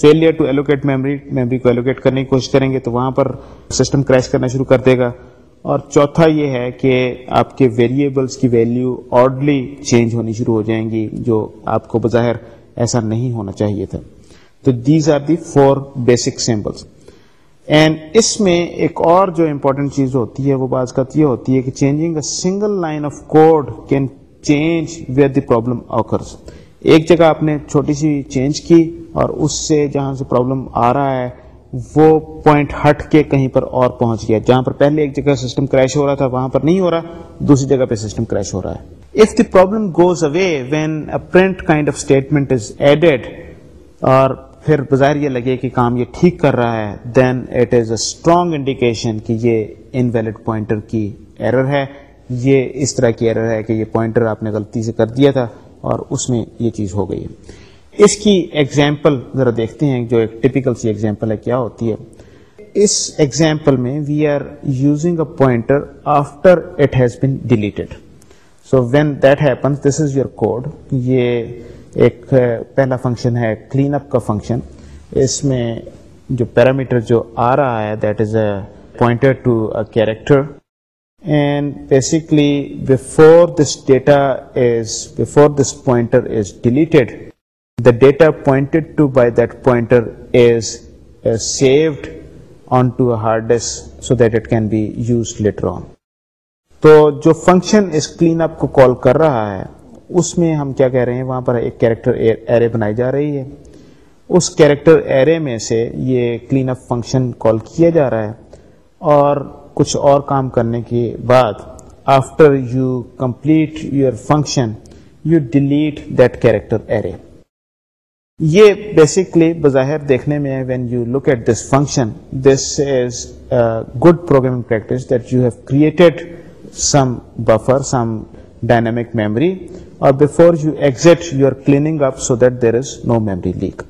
failure to allocate memory memory کو ایلوکیٹ کرنے کی کوشش کریں گے تو وہاں پر سسٹم کریش کرنا شروع کر دے گا اور چوتھا یہ ہے کہ آپ کے ویریبلس کی ویلیو آڈلی چینج ہونی شروع ہو جائیں گی جو آپ کو بظاہر ایسا نہیں ہونا چاہیے تھا تو these are the four basic samples and اس میں ایک اور جو امپورٹنٹ چیز ہوتی ہے وہ بعض کا یہ ہوتی ہے کہ changing a single line of code can change where the problem occurs ایک جگہ آپ نے چھوٹی سی چینج کی اور اس سے جہاں سے پرابلم آ رہا ہے وہ پوائنٹ ہٹ کے کہیں پر اور پہنچ گیا جہاں پر پہلے ایک جگہ سسٹم کریش ہو رہا تھا وہاں پر نہیں ہو رہا دوسری جگہ پہ سسٹم کریش ہو رہا ہے if the problem goes away when print kind of statement is added اور پھر بظاہر یہ لگے کہ کام یہ ٹھیک کر رہا ہے then it is a strong indication کہ یہ انویلڈ پوائنٹر کی ایرر ہے یہ اس طرح کی ایرر ہے کہ یہ پوائنٹر آپ نے غلطی سے کر دیا تھا اور اس میں یہ چیز ہو گئی ہے اس کی ایگزامپل ذرا دیکھتے ہیں جو ایک ٹیپیکل سی ایگزامپل ہے کیا ہوتی ہے اس ایگزامپل میں we are using a pointer after it has deleted so when that happens this is your code یہ ایک پہلا فنکشن ہے کلین اپ کا فنکشن اس میں جو پیرامیٹر جو آ رہا ہے that is a pointer to a character and basically before this data is before this pointer is deleted data pointed to by that pointer is saved on to a hard disk so that it can be use later تو جو function اس clean up کو کال کر رہا ہے اس میں ہم کیا کہہ رہے ہیں وہاں پر ایک کیریکٹر ایرے بنائی جا رہی ہے اس کیریکٹر ایرے میں سے یہ کلین اپ فنکشن کال کیا جا رہا ہے اور کچھ اور کام کرنے کے بعد after you complete your function you delete that character array یہ بیسکلی بظاہر دیکھنے میں when you look at this function this is good program memory اور before you exit you are cleaning up so that there is no memory leak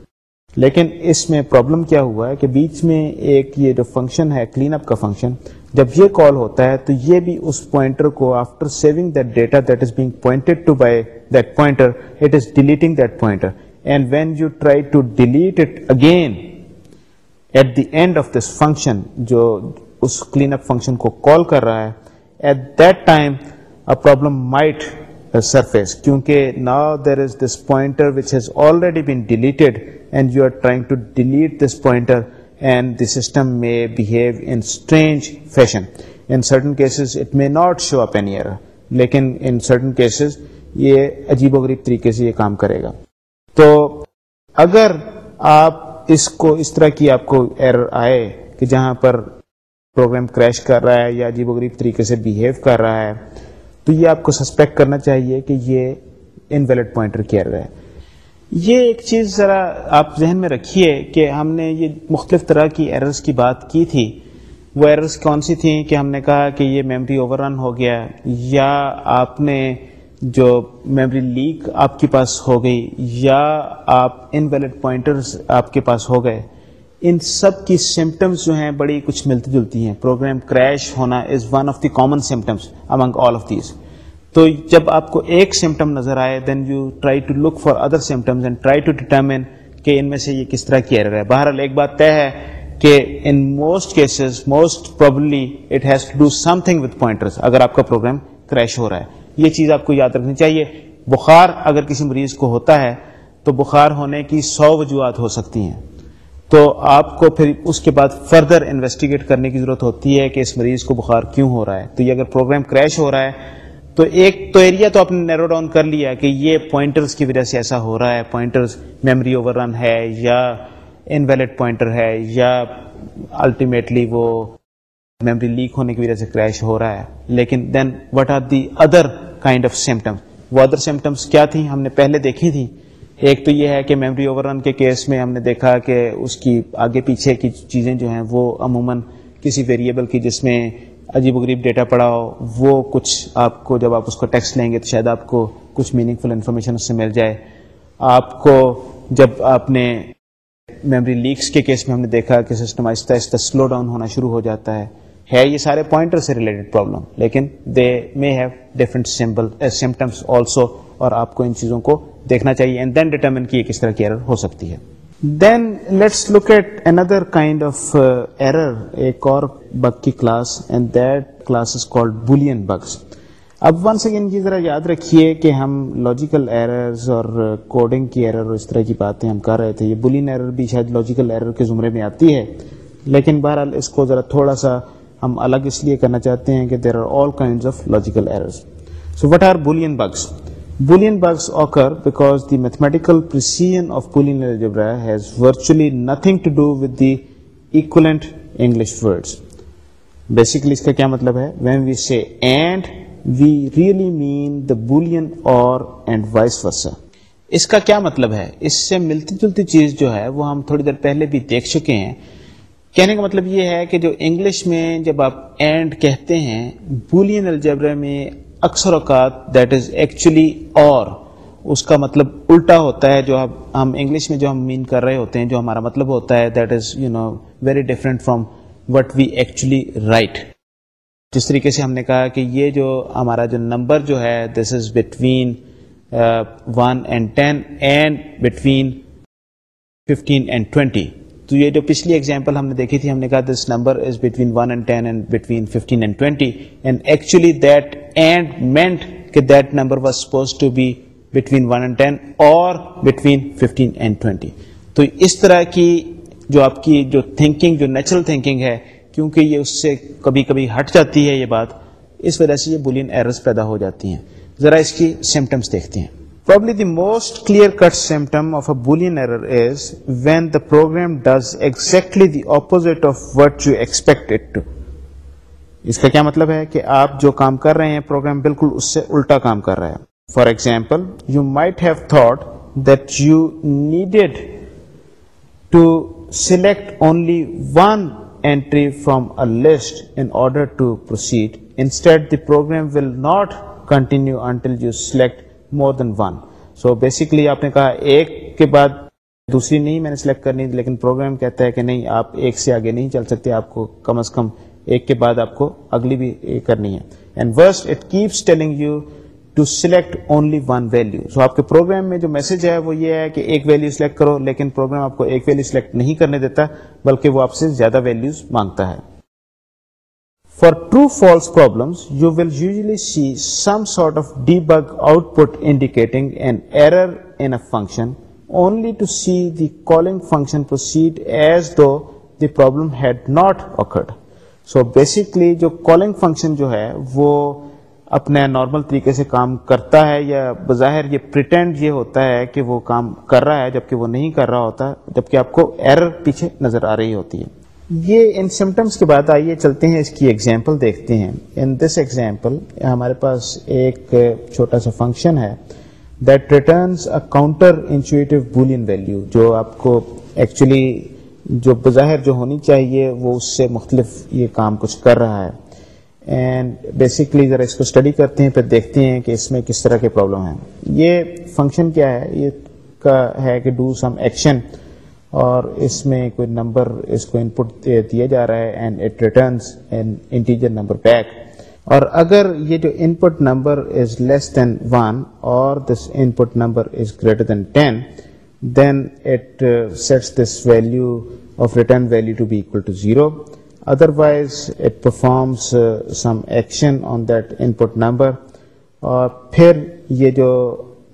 لیکن اس میں problem کیا ہوا ہے کہ بیچ میں ایک یہ جو فنکشن ہے کلین اپ کا فنکشن جب یہ کال ہوتا ہے تو یہ بھی اس پوائنٹر کو after saving that data that is being pointed to by that pointer it is deleting that pointer and when you try to delete it again at the end of this function جو اس clean up function کو کال کر رہا ہے at that time کیونکہ the there is this pointer which has in and you are trying this pointer and system میں لیکن in certain cases یہ عجیب و غریب طریقے سے یہ کام کرے گا تو اگر آپ اس کو اس طرح کی آپ کو ایرر آئے کہ جہاں پر پروگرام کریش کر رہا ہے یا عجیب و غریب طریقے سے بیہیو کر رہا ہے تو یہ آپ کو سسپیکٹ کرنا چاہیے کہ یہ انویلڈ پوائنٹر کی ایرر ہے یہ ایک چیز ذرا آپ ذہن میں رکھیے کہ ہم نے یہ مختلف طرح کی ایررز کی بات کی تھی وہ ایررز کون سی تھیں کہ ہم نے کہا کہ یہ میمری اوور رن ہو گیا یا آپ نے جو میموری لیک آپ کے پاس ہو گئی یا آپ انویلڈ پوائنٹرز آپ کے پاس ہو گئے ان سب کی سمٹمس جو ہیں بڑی کچھ ملتی جلتی ہیں پروگرام کریش ہونا is one of the common symptoms among all of these تو جب آپ کو ایک سمٹم نظر آئے then you try to look for other symptoms and try to determine کہ ان میں سے یہ کس طرح ایرر ہے بہرحال ایک بات طے ہے کہ in most cases most probably it has to do something with pointers اگر آپ کا پروگرام کریش ہو رہا ہے یہ چیز آپ کو یاد رکھنی چاہیے بخار اگر کسی مریض کو ہوتا ہے تو بخار ہونے کی سو وجوہات ہو سکتی ہیں تو آپ کو پھر اس کے بعد فردر انویسٹیگیٹ کرنے کی ضرورت ہوتی ہے کہ اس مریض کو بخار کیوں ہو رہا ہے تو یہ اگر پروگرام کریش ہو رہا ہے تو ایک تو ایریا تو آپ نے نیرو ڈاؤن کر لیا کہ یہ پوائنٹرز کی وجہ سے ایسا ہو رہا ہے پوائنٹرز میموری اوور رن ہے یا انویلڈ پوائنٹر ہے یا الٹیمیٹلی وہ میموری لیک ہونے کی وجہ سے کریش ہو رہا ہے لیکن then what are the other kind of symptoms symptoms وہ ادر کیا تھیں ہم نے پہلے دیکھی تھی ایک تو یہ ہے کہ میموری اوور رن کے کیس میں ہم نے دیکھا کہ اس کی آگے پیچھے کی چیزیں جو ہیں وہ عموماً کسی ویریبل کی جس میں عجیب و غریب ڈیٹا پڑا ہو وہ کچھ آپ کو جب آپ اس کو ٹیکسٹ لیں گے تو شاید آپ کو کچھ میننگ فل انفارمیشن اس سے مل جائے آپ کو جب آپ نے میموری لیکس کے کیس میں ہم نے دیکھا کہ سسٹم آہستہ آہستہ سلو ڈاؤن ہونا شروع ہو جاتا ہے ہے یہ سارے پوائنٹر سے ریلیٹڈ پرابلم لیکن they may have different symbol symptoms also اور آپ کو ان چیزوں کو دیکھنا چاہیے اینڈ دین ڈیٹرمن کی کس طرح کی ایرر ہو سکتی ہے then let's look at another kind of error ایک اور بگ کی class and that class is called Boolean bugs اب ون سیکنڈ کی ذرا یاد رکھیے کہ ہم لاجیکل ایررز اور کوڈنگ uh, کی ایرر اور اس طرح کی باتیں ہم کر رہے تھے یہ بولین ایرر بھی شاید لاجیکل ایرر کے زمرے میں آتی ہے لیکن بہرحال اس کو ذرا تھوڑا سا ہم الگ اس لیے کرنا چاہتے ہیں کہ there are all kind of logical errors so what are Boolean bugs Boolean bugs occur because the mathematical precision of Boolean algebra has virtually nothing to do with the equivalent English words basically اس کا کیا مطلب ہے when we say and we really mean the Boolean or and vice versa اس کا کیا مطلب ہے اس سے ملتی جلتی چیز جو ہے وہ ہم تھوڑی دیر پہلے بھی دیکھ چکے ہیں کہنے کا مطلب یہ ہے کہ جو انگلش میں جب آپ اینڈ کہتے ہیں بولین الجبرا میں اکثر اوقات دیٹ از ایکچولی اور اس کا مطلب الٹا ہوتا ہے جو آپ ہم انگلش میں جو ہم مین کر رہے ہوتے ہیں جو ہمارا مطلب ہوتا ہے that is you know very different from what we actually write جس طریقے سے ہم نے کہا کہ یہ جو ہمارا جو نمبر جو ہے this is between one and ten and between fifteen and twenty تو یہ جو پچھلی ایگزامپل ہم نے دیکھی تھی ہم نے کہا this number is between one and ten and between fifteen and twenty and actually that and meant کہ that number was suppose to be between one and ten or between fifteen and twenty تو اس طرح کی جو آپ کی جو thinking جو نیچرل تھنکنگ ہے کیونکہ یہ اس سے کبھی کبھی ہٹ جاتی ہے یہ بات اس وجہ سے یہ بولین ایررز پیدا ہو جاتی ہیں ذرا اس کی سمٹمس دیکھتے ہیں the most clear cut symptom of a Boolean when the program does exactly the opposite of what you expect اس کا کیا مطلب ہے کہ آپ جو کام کر رہے ہیں پروگرام بالکل اس سے الٹا کام کر رہا ہے for example you might have thought that you needed to select only one entry from a list in order to proceed instead the program will not continue until you select more than one so basically آپ نے کہا ایک کے بعد دوسری نہیں میں نے سلیکٹ کرنی لیکن پروگرام کہتا ہے کہ نہیں آپ ایک سے آگے نہیں چل سکتے آپ کو کم از کم ایک کے بعد آپ کو اگلی بھی کرنی ہے and worst it keeps telling you to select only one value so آپ کے پروگرام میں جو میسج ہے وہ یہ ہے کہ ایک ویلو سلیکٹ کرو لیکن پروگرام آپ کو ایک ویلو سلیکٹ نہیں کرنے دیتا بلکہ وہ آپ سے زیادہ ویلوز مانگتا ہے for true false problems you will usually see some sort of debug output indicating an error in a function only to see the calling function proceed as though the problem had not occurred so basically جو calling function جو ہے وہ اپنے normal طریقے سے کام کرتا ہے یا بظاہر یہ پریٹینڈ یہ ہوتا ہے کہ وہ کام کر رہا ہے جبکہ وہ نہیں کر رہا ہوتا جبکہ آپ کو ایرر پیچھے نظر آ رہی ہوتی ہے یہ ان سمٹمس کے بعد آئیے چلتے ہیں اس کی ایگزامپل دیکھتے ہیں ان دس ایگزامپل ہمارے پاس ایک چھوٹا سا فنکشن ہے that returns a counter intuitive value جو آپ کو ایکچولی جو بظاہر جو ہونی چاہیے وہ اس سے مختلف یہ کام کچھ کر رہا ہے اینڈ بیسکلی ذرا اس کو اسٹڈی کرتے ہیں پھر دیکھتے ہیں کہ اس میں کس طرح کے پرابلم ہیں یہ فنکشن کیا ہے یہ کا ہے کہ ڈو سم ایکشن اور اس میں کوئی نمبر اس کو ان پٹ دیا جا رہا ہے and it returns integer number back اور اگر یہ جو ان پٹ نمبر از لیس دین ون اور this input number is greater than ten then it sets this value of return value to be equal to zero otherwise it performs some action on that input number اور پھر یہ جو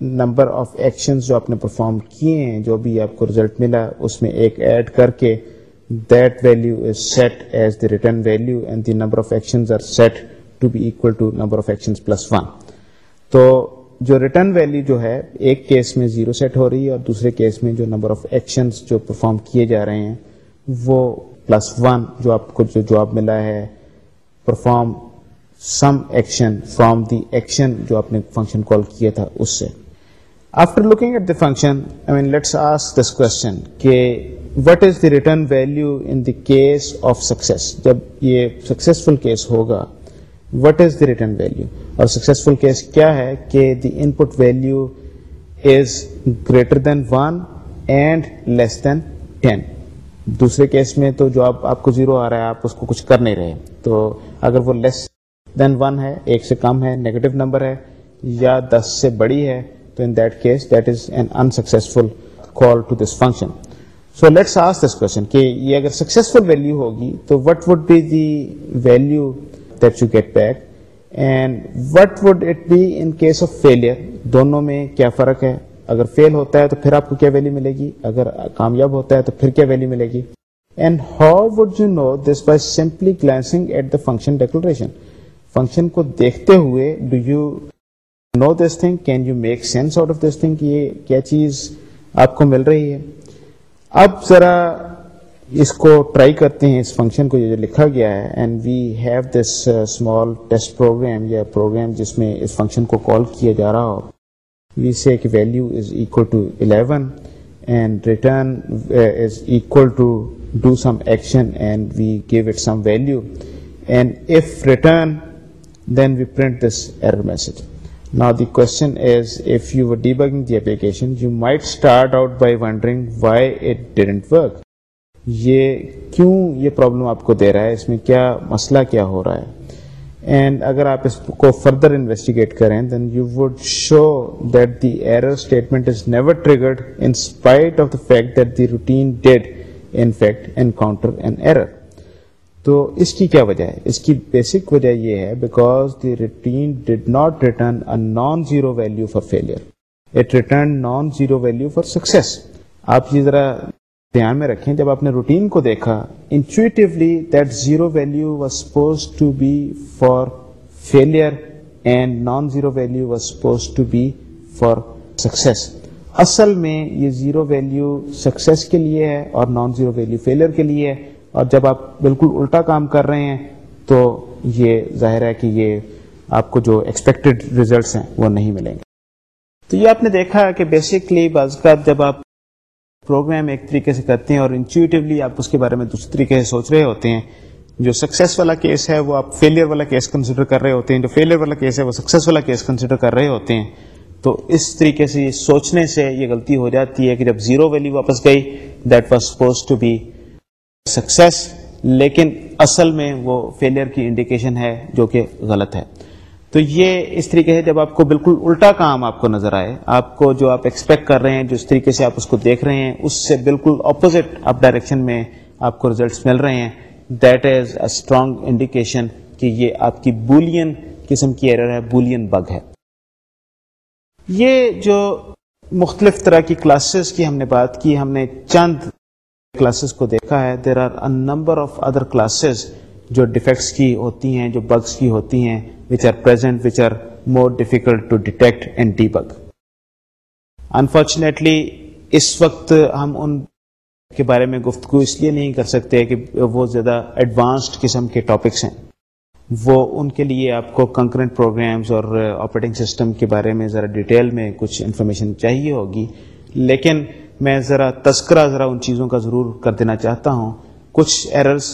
number of action جو آپ نے perform کیے ہیں جو بھی آپ کو ریزلٹ ملا اس میں ایک ایڈ کر کے that value is set as return and the number of action جو ریٹرن ویلو جو ہے ایک کیس میں زیرو سیٹ ہو رہی ہے اور دوسرے کیس میں جو نمبر آف ایکشن جو پرفارم کیے جا رہے ہیں وہ پلس ون جو آپ کو جو جواب ملا ہے perform some action from the action جو آپ نے فنکشن کال کیا تھا اس سے after looking at the function I mean let's this question کہ what is the return value in the case of success جب یہ سکسیزفل کیس ہوگا what is the return value اور سکسیزفل کیس کیا ہے کہ the input value is greater than one and less than ten دوسرے case میں تو جو آپ آپ کو زیرو آ رہا ہے آپ اس کو کچھ کر نہیں رہے تو اگر وہ لیس دین ون ہے ایک سے کم ہے نگیٹو نمبر ہے یا دس سے بڑی ہے تو in that case that is an unsuccessful call to this function so let's ask this question کہ یہ اگر سکسیزفل ویلیو ہوگی تو what would be the value that you get back and what would it be in case of failure دونوں میں کیا فرق ہے اگر فیل ہوتا ہے تو پھر آپ کو کیا ویلیو ملے گی اگر کامیاب ہوتا ہے تو پھر کیا ویلیو ملے گی and how would you know this by simply glancing at the function declaration function کو دیکھتے ہوئے do you know this thing can you make sense out of this thing کہ یہ کیا چیز آپ کو مل رہی ہے اب ذرا اس کو ٹرائی کرتے ہیں اس فنکشن کو جو لکھا گیا ہے and we have this small test program یا پروگرام جس میں اس فنکشن کو کال کیا جا رہا ہو وی سے کہ value is equal to eleven and return is equal to do some action and we give it some value and if return then we print this error message now the کوئی وائیٹ یہ کیوں یہ problem آپ کو دے رہا ہے اس میں کیا مسئلہ کیا ہو رہا ہے اینڈ اگر آپ اس کو فردر انویسٹیگیٹ کریں then you would show that the error statement is never triggered of the fact that the routine did in fact encounter an error تو اس کی کیا وجہ ہے اس کی بیسک وجہ یہ ہے because the routine not return a non zero value for failure it return non zero value for آپ یہ ذرا دھیان میں رکھیں جب آپ نے روٹین کو دیکھا that zero was suppose to be for failure and non zero value suppose to be for success اصل میں یہ زیرو ویلو سکسیس کے لیے ہے اور نان زیرو ویلو فیلئر کے لیے ہے اور جب آپ بالکل الٹا کام کر رہے ہیں تو یہ ظاہر ہے کہ یہ آپ کو جو ایکسپیکٹڈ ریزلٹس ہیں وہ نہیں ملیں گے تو یہ آپ نے دیکھا کہ بیسکلی بعض اوقات جب آپ پروگرام ایک طریقے سے کرتے ہیں اور انچویٹیولی آپ اس کے بارے میں دوسرے طریقے سے سوچ رہے ہوتے ہیں جو سکسیس والا کیس ہے وہ آپ فیلئر والا کیس کنسیڈر کر رہے ہوتے ہیں جو فیلئر والا کیس ہے وہ سکسیس والا کیس کنسیڈر کر رہے ہوتے ہیں تو اس طریقے سے سوچنے سے یہ غلطی ہو جاتی ہے کہ جب زیرو ویلیو واپس گئی that was suppose to be success لیکن اصل میں وہ فیلئر کی انڈیکیشن ہے جو کہ غلط ہے تو یہ اس طریقے سے جب آپ کو بالکل الٹا کام آپ کو نظر آئے آپ کو جو آپ ایکسپیکٹ کر رہے ہیں جس طریقے سے آپ اس کو دیکھ رہے ہیں اس سے بالکل اپوزٹ آپ ڈائریکشن میں آپ کو ریزلٹس مل رہے ہیں that is a strong indication کہ یہ آپ کی بولین قسم کی ایرر ہے بولین بگ ہے یہ جو مختلف طرح کی کلاسز کی ہم نے بات کی ہم نے چند کلاسز کو دیکھا ہے there are number of other classes جو ڈیفیکٹس کی ہوتی ہیں جو بگس کی ہوتی ہیں which which are are more difficult to detect and debug unfortunately اس وقت ہم ان کے بارے میں گفتگو اس لیے نہیں کر سکتے کہ وہ زیادہ ایڈوانسڈ قسم کے ٹاپکس ہیں وہ ان کے لیے آپ کو کنکرنٹ پروگرامز اور آپریٹنگ سسٹم کے بارے میں ذرا ڈیٹیل میں کچھ انفارمیشن چاہیے ہوگی لیکن میں ذرا تذکرہ ذرا ان چیزوں کا ضرور کر دینا چاہتا ہوں کچھ ایررز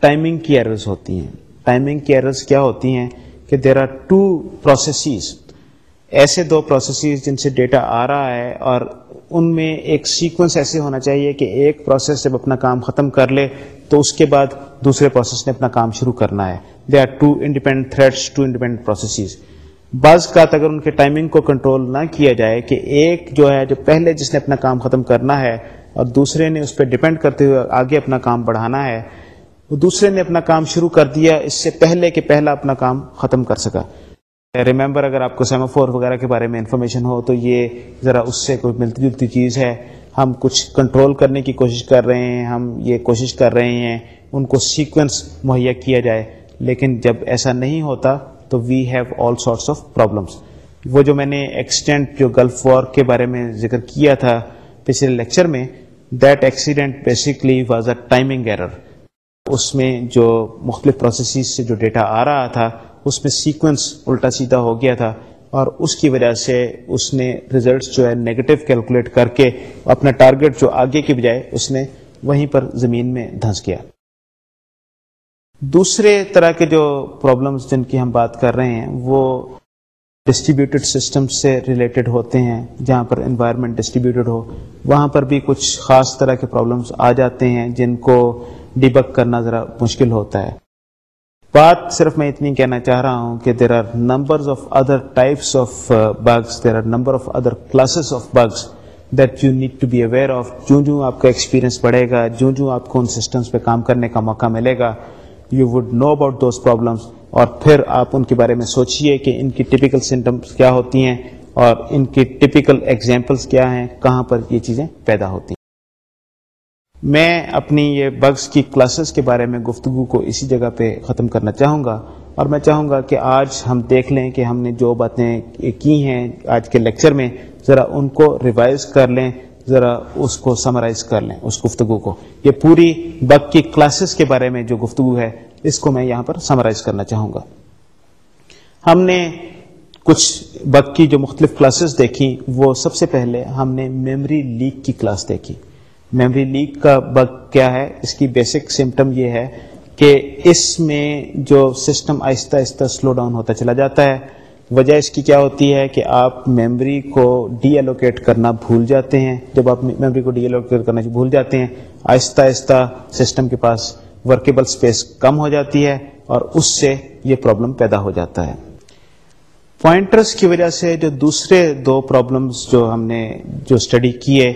ٹائمنگ کی ایررز ہوتی ہیں ٹائمنگ کی ایررز کیا ہوتی ہیں کہ دیر آر ٹو پروسیسز ایسے دو پروسیسز جن سے ڈیٹا آ رہا ہے اور ان میں ایک سیکوینس ایسے ہونا چاہیے کہ ایک پروسیس جب اپنا کام ختم کر لے تو اس کے بعد دوسرے پروسیس نے اپنا کام شروع کرنا ہے they are two independent threads two independent processes بعض کا اگر ان کے ٹائمنگ کو کنٹرول نہ کیا جائے کہ ایک جو ہے جو پہلے جس نے اپنا کام ختم کرنا ہے اور دوسرے نے اس پہ ڈپینڈ کرتے ہوئے آگے اپنا کام بڑھانا ہے وہ دوسرے نے اپنا کام شروع کر دیا اس سے پہلے کہ پہلا اپنا کام ختم کر سکا ریمبر اگر آپ کو سیمافور فور وغیرہ کے بارے میں انفارمیشن ہو تو یہ ذرا اس سے کوئی ملتی جلتی چیز ہے ہم کچھ کنٹرول کرنے کی کوشش کر رہے ہیں ہم یہ کوشش کر رہے ہیں ان کو سیکوینس مہیا کیا جائے لیکن جب ایسا نہیں ہوتا تو we have all sorts of problems وہ جو میں نے ایکسیڈنٹ جو گلف وار کے بارے میں ذکر کیا تھا پچھلے لیکچر میں that accident basically was a timing error اس میں جو مختلف پروسیسز سے جو ڈیٹا آ رہا تھا اس میں سیکوینس الٹا سیدھا ہو گیا تھا اور اس کی وجہ سے اس نے ریزلٹس جو ہے نگیٹو کیلکولیٹ کر کے اپنا ٹارگٹ جو آگے کے بجائے اس نے وہیں پر زمین میں دھنس کیا دوسرے طرح کے جو پرابلمس جن کی ہم بات کر رہے ہیں وہ ڈسٹریبیوٹیڈ سسٹم سے ریلیٹڈ ہوتے ہیں جہاں پر انوائرمنٹ ڈسٹریبیوٹیڈ ہو وہاں پر بھی کچھ خاص طرح کے پرابلمس آ جاتے ہیں جن کو ڈیبک کرنا ذرا مشکل ہوتا ہے بات صرف میں اتنی کہنا چاہ رہا ہوں کہ there are number there are number of other classes of bugs that you need to be aware of جوں جوں آپ کا ایکسپیرئنس بڑھے گا جوں جوں آپ کو ان سسٹمس پہ کام کرنے کا موقع ملے گا you would know about those problems اور پھر آپ ان کے بارے میں سوچیے کہ ان کی ٹپیکل سمٹمس کیا ہوتی ہیں اور ان کی ٹپیکل ایگزامپلس کیا ہیں کہاں پر یہ چیزیں پیدا ہوتی ہیں میں اپنی یہ بگس کی کلاسز کے بارے میں گفتگو کو اسی جگہ پہ ختم کرنا چاہوں گا اور میں چاہوں گا کہ آج ہم دیکھ لیں کہ ہم نے جو باتیں کی ہیں آج کے لیکچر میں ذرا ان کو ریوائز کر لیں ذرا اس کو سمرائز کر لیں اس گفتگو کو یہ پوری بگ کی کلاسز کے بارے میں جو گفتگو ہے اس کو میں یہاں پر سمرائز کرنا چاہوں گا ہم نے کچھ بگ کی جو مختلف کلاسز دیکھی وہ سب سے پہلے ہم نے میمری لیک کی کلاس دیکھی میموری لیک کا بگ کیا ہے اس کی بیسک سمٹم یہ ہے کہ اس میں جو سسٹم آہستہ آہستہ سلو ڈاؤن ہوتا چلا جاتا ہے وجہ اس کی کیا ہوتی ہے کہ آپ میموری کو ڈی ایلوکیٹ کرنا بھول جاتے ہیں جب آپ میموری کو ڈی ایلوکیٹ کرنا بھول جاتے ہیں آہستہ آہستہ سسٹم کے پاس ورکیبل اسپیس کم ہو جاتی ہے اور اس سے یہ پرابلم پیدا ہو جاتا ہے پوائنٹرس کی وجہ سے جو دوسرے دو پرابلمس جو ہم نے جو اسٹڈی کیے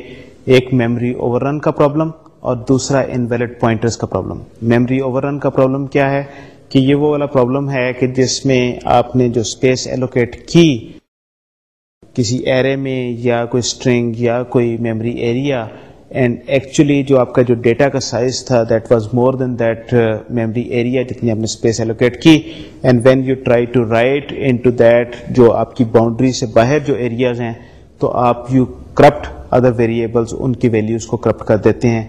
ایک میموری اوور رن کا پرابلم اور دوسرا انویلڈ پوائنٹرس کا پرابلم میموری اوور رن کا پرابلم کیا ہے کہ یہ وہ والا پرابلم ہے کہ جس میں آپ نے جو اسپیس ایلوکیٹ کی کسی ایرے میں یا کوئی اسٹرنگ یا کوئی میموری ایریا اینڈ ایکچولی جو آپ کا جو ڈیٹا کا سائز تھا that was more than that memory area جتنی آپ نے اسپیس ایلوکیٹ کی and when you try to write into that جو آپ کی باؤنڈری سے باہر جو ایریاز ہیں تو آپ یو کرپٹ ادر ویریبلس ان کی ویلیوز کو کرپٹ کر دیتے ہیں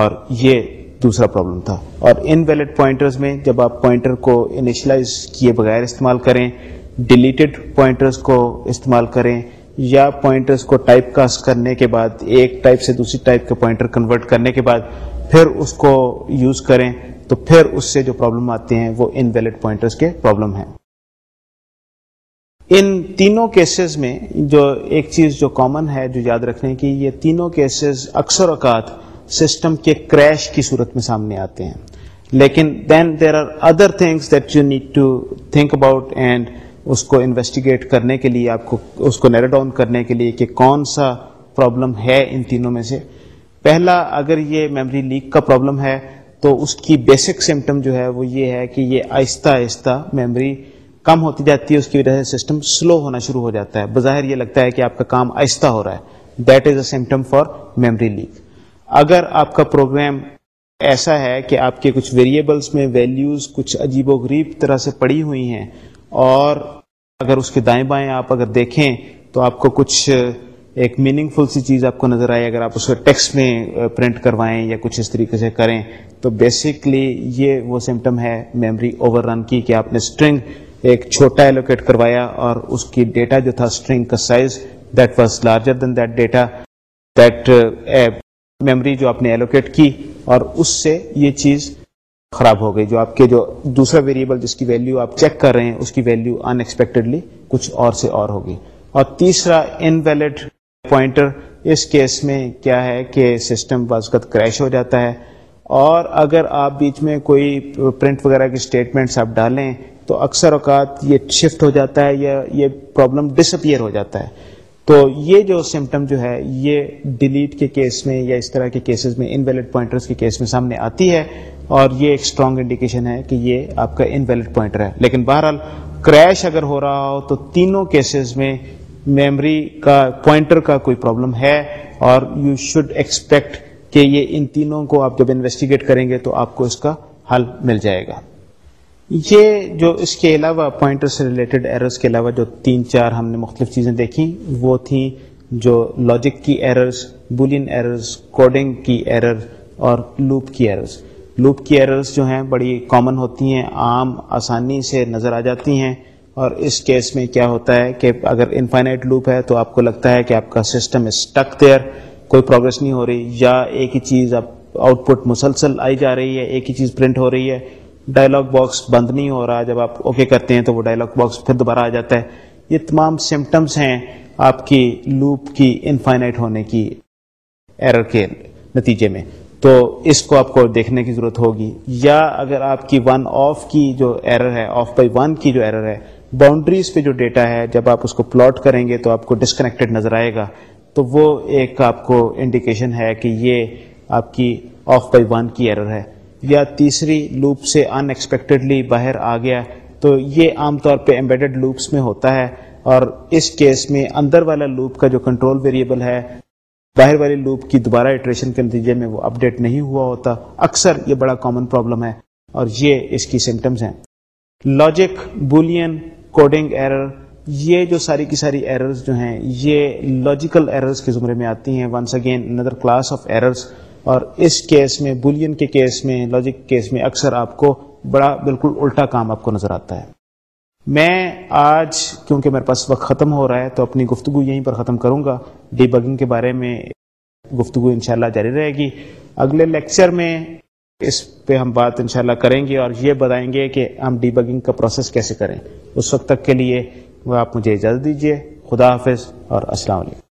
اور یہ دوسرا پرابلم تھا اور ان ویلڈ پوائنٹرز میں جب آپ پوائنٹر کو انیشلائز کیے بغیر استعمال کریں ڈیلیٹڈ پوائنٹرز کو استعمال کریں یا پوائنٹرز کو ٹائپ ٹائپ کاسٹ کرنے کے بعد ایک سے دوسری ٹائپ کے پوائنٹر کنورٹ کرنے کے بعد پھر اس کو یوز کریں تو پھر اس سے جو پرابلم آتے ہیں وہ ان ویلڈ پوائنٹرز کے پرابلم ہیں ان تینوں کیسز میں جو ایک چیز جو کامن ہے جو یاد رکھنے کی یہ تینوں کیسز اکثر اوقات سسٹم کے کریش کی صورت میں سامنے آتے ہیں لیکن then there are other things that you need to think about and اس کو انویسٹیگیٹ کرنے کے لیے آپ کو اس کو نیرو ڈاؤن کرنے کے لیے کہ کون سا پرابلم ہے ان تینوں میں سے پہلا اگر یہ میموری لیک کا پرابلم ہے تو اس کی بیسک سمٹم جو ہے وہ یہ ہے کہ یہ آہستہ آہستہ میموری کم ہوتی جاتی ہے اس کی وجہ سے سسٹم سلو ہونا شروع ہو جاتا ہے بظاہر یہ لگتا ہے کہ آپ کا کام آہستہ ہو رہا ہے that is a symptom for memory leak اگر آپ کا پروگرام ایسا ہے کہ آپ کے کچھ ویریبلس میں ویلیوز کچھ عجیب و غریب طرح سے پڑی ہوئی ہیں اور اگر اس کے دائیں بائیں آپ اگر دیکھیں تو آپ کو کچھ ایک میننگ فل سی چیز آپ کو نظر آئے اگر آپ اسے ٹیکسٹ میں پرنٹ کروائیں یا کچھ اس طریقے سے کریں تو بیسکلی یہ وہ سمٹم ہے میموری اوور رن کی کہ آپ نے اسٹرنگ ایک چھوٹا ایلوکیٹ کروایا اور اس کی ڈیٹا جو تھا اسٹرنگ کا size that was larger than that data that memory جو آپ نے ایلوکیٹ کی اور اس سے یہ چیز خراب ہو گئی جو آپ کے جو دوسرا ویریبل جس کی ویلیو آپ چیک کر رہے ہیں اس کی ویلیو ان ایکسپیکٹڈلی کچھ اور سے اور ہوگی اور تیسرا انویلڈ پوائنٹر اس کیس میں کیا ہے کہ سسٹم بزگت کریش ہو جاتا ہے اور اگر آپ بیچ میں کوئی پرنٹ وغیرہ کی اسٹیٹمنٹس آپ ڈالیں تو اکثر اوقات یہ شفٹ ہو جاتا ہے یا یہ پرابلم ڈس اپیئر ہو جاتا ہے تو یہ جو سمٹم جو ہے یہ ڈیلیٹ کے کیس میں یا اس طرح کے کیسز میں ان ویلڈ کے کیس میں سامنے آتی ہے اور یہ ایک اسٹرانگ انڈیکیشن ہے کہ یہ آپ کا انویلڈ پوائنٹر ہے لیکن بہرحال کریش اگر ہو رہا ہو تو تینوں کیسز میں میمری کا پوائنٹر کا کوئی پرابلم ہے اور یو شوڈ ایکسپیکٹ کہ یہ ان تینوں کو آپ جب انویسٹیگیٹ کریں گے تو آپ کو اس کا حل مل جائے گا یہ جو اس کے علاوہ پوائنٹر سے ریلیٹڈ ایررز کے علاوہ جو تین چار ہم نے مختلف چیزیں دیکھیں وہ تھیں جو لاجک کی ایررز بولین ایررز کوڈنگ کی ایرر اور لوپ کی ایررز لوپ کی ایررز جو ہیں بڑی کامن ہوتی ہیں عام آسانی سے نظر آ جاتی ہیں اور اس کیس میں کیا ہوتا ہے کہ اگر انفائنائٹ لوپ ہے تو آپ کو لگتا ہے کہ آپ کا سسٹم اسٹک دیر کوئی پروگرس نہیں ہو رہی یا ایک ہی چیز آپ آؤٹ پٹ مسلسل آئی جا رہی ہے ایک ہی چیز پرنٹ ہو رہی ہے ڈائلاگ باکس بند نہیں ہو رہا جب آپ اوکے کرتے ہیں تو وہ ڈائلاگ باکس پھر دوبارہ آ جاتا ہے یہ تمام سمٹمس ہیں آپ کی لوپ کی انفائنائٹ ہونے کی ایرر کے نتیجے میں تو اس کو آپ کو دیکھنے کی ضرورت ہوگی یا اگر آپ کی ون آف کی جو ایرر ہے آف بائی ون کی جو ایرر ہے باؤنڈریز پہ جو ڈیٹا ہے جب آپ اس کو پلاٹ کریں گے تو آپ کو ڈسکنیکٹڈ نظر آئے گا تو وہ ایک آپ کو انڈیکیشن ہے کہ یہ آپ کی آف بائی ون کی ایرر ہے یا تیسری لوپ سے ان ایکسپیکٹڈلی باہر آ گیا تو یہ عام طور پہ امبیڈڈ لوپس میں ہوتا ہے اور اس کیس میں اندر والا لوپ کا جو کنٹرول ویریبل ہے باہر والی لوپ کی دوبارہ ایٹریشن کے نتیجے میں وہ اپڈیٹ نہیں ہوا ہوتا اکثر یہ بڑا کامن پرابلم ہے اور یہ اس کی سمٹمس ہیں لاجک بولین کوڈنگ ایرر یہ جو ساری کی ساری ایررز جو ہیں یہ لاجیکل ایررز کے زمرے میں آتی ہیں once again another class of errors اور اس کیس میں بولین کے کیس میں لاجک کے کیس میں اکثر آپ کو بڑا بالکل الٹا کام آپ کو نظر آتا ہے میں آج کیونکہ میرے پاس وقت ختم ہو رہا ہے تو اپنی گفتگو یہیں پر ختم کروں گا ڈی بگنگ کے بارے میں گفتگو انشاءاللہ جاری رہے گی اگلے لیکچر میں اس پہ ہم بات انشاءاللہ کریں گے اور یہ بتائیں گے کہ ہم ڈی بگنگ کا پروسیس کیسے کریں اس وقت تک کے لیے آپ مجھے اجازت دیجیے خدا حافظ اور السلام علیکم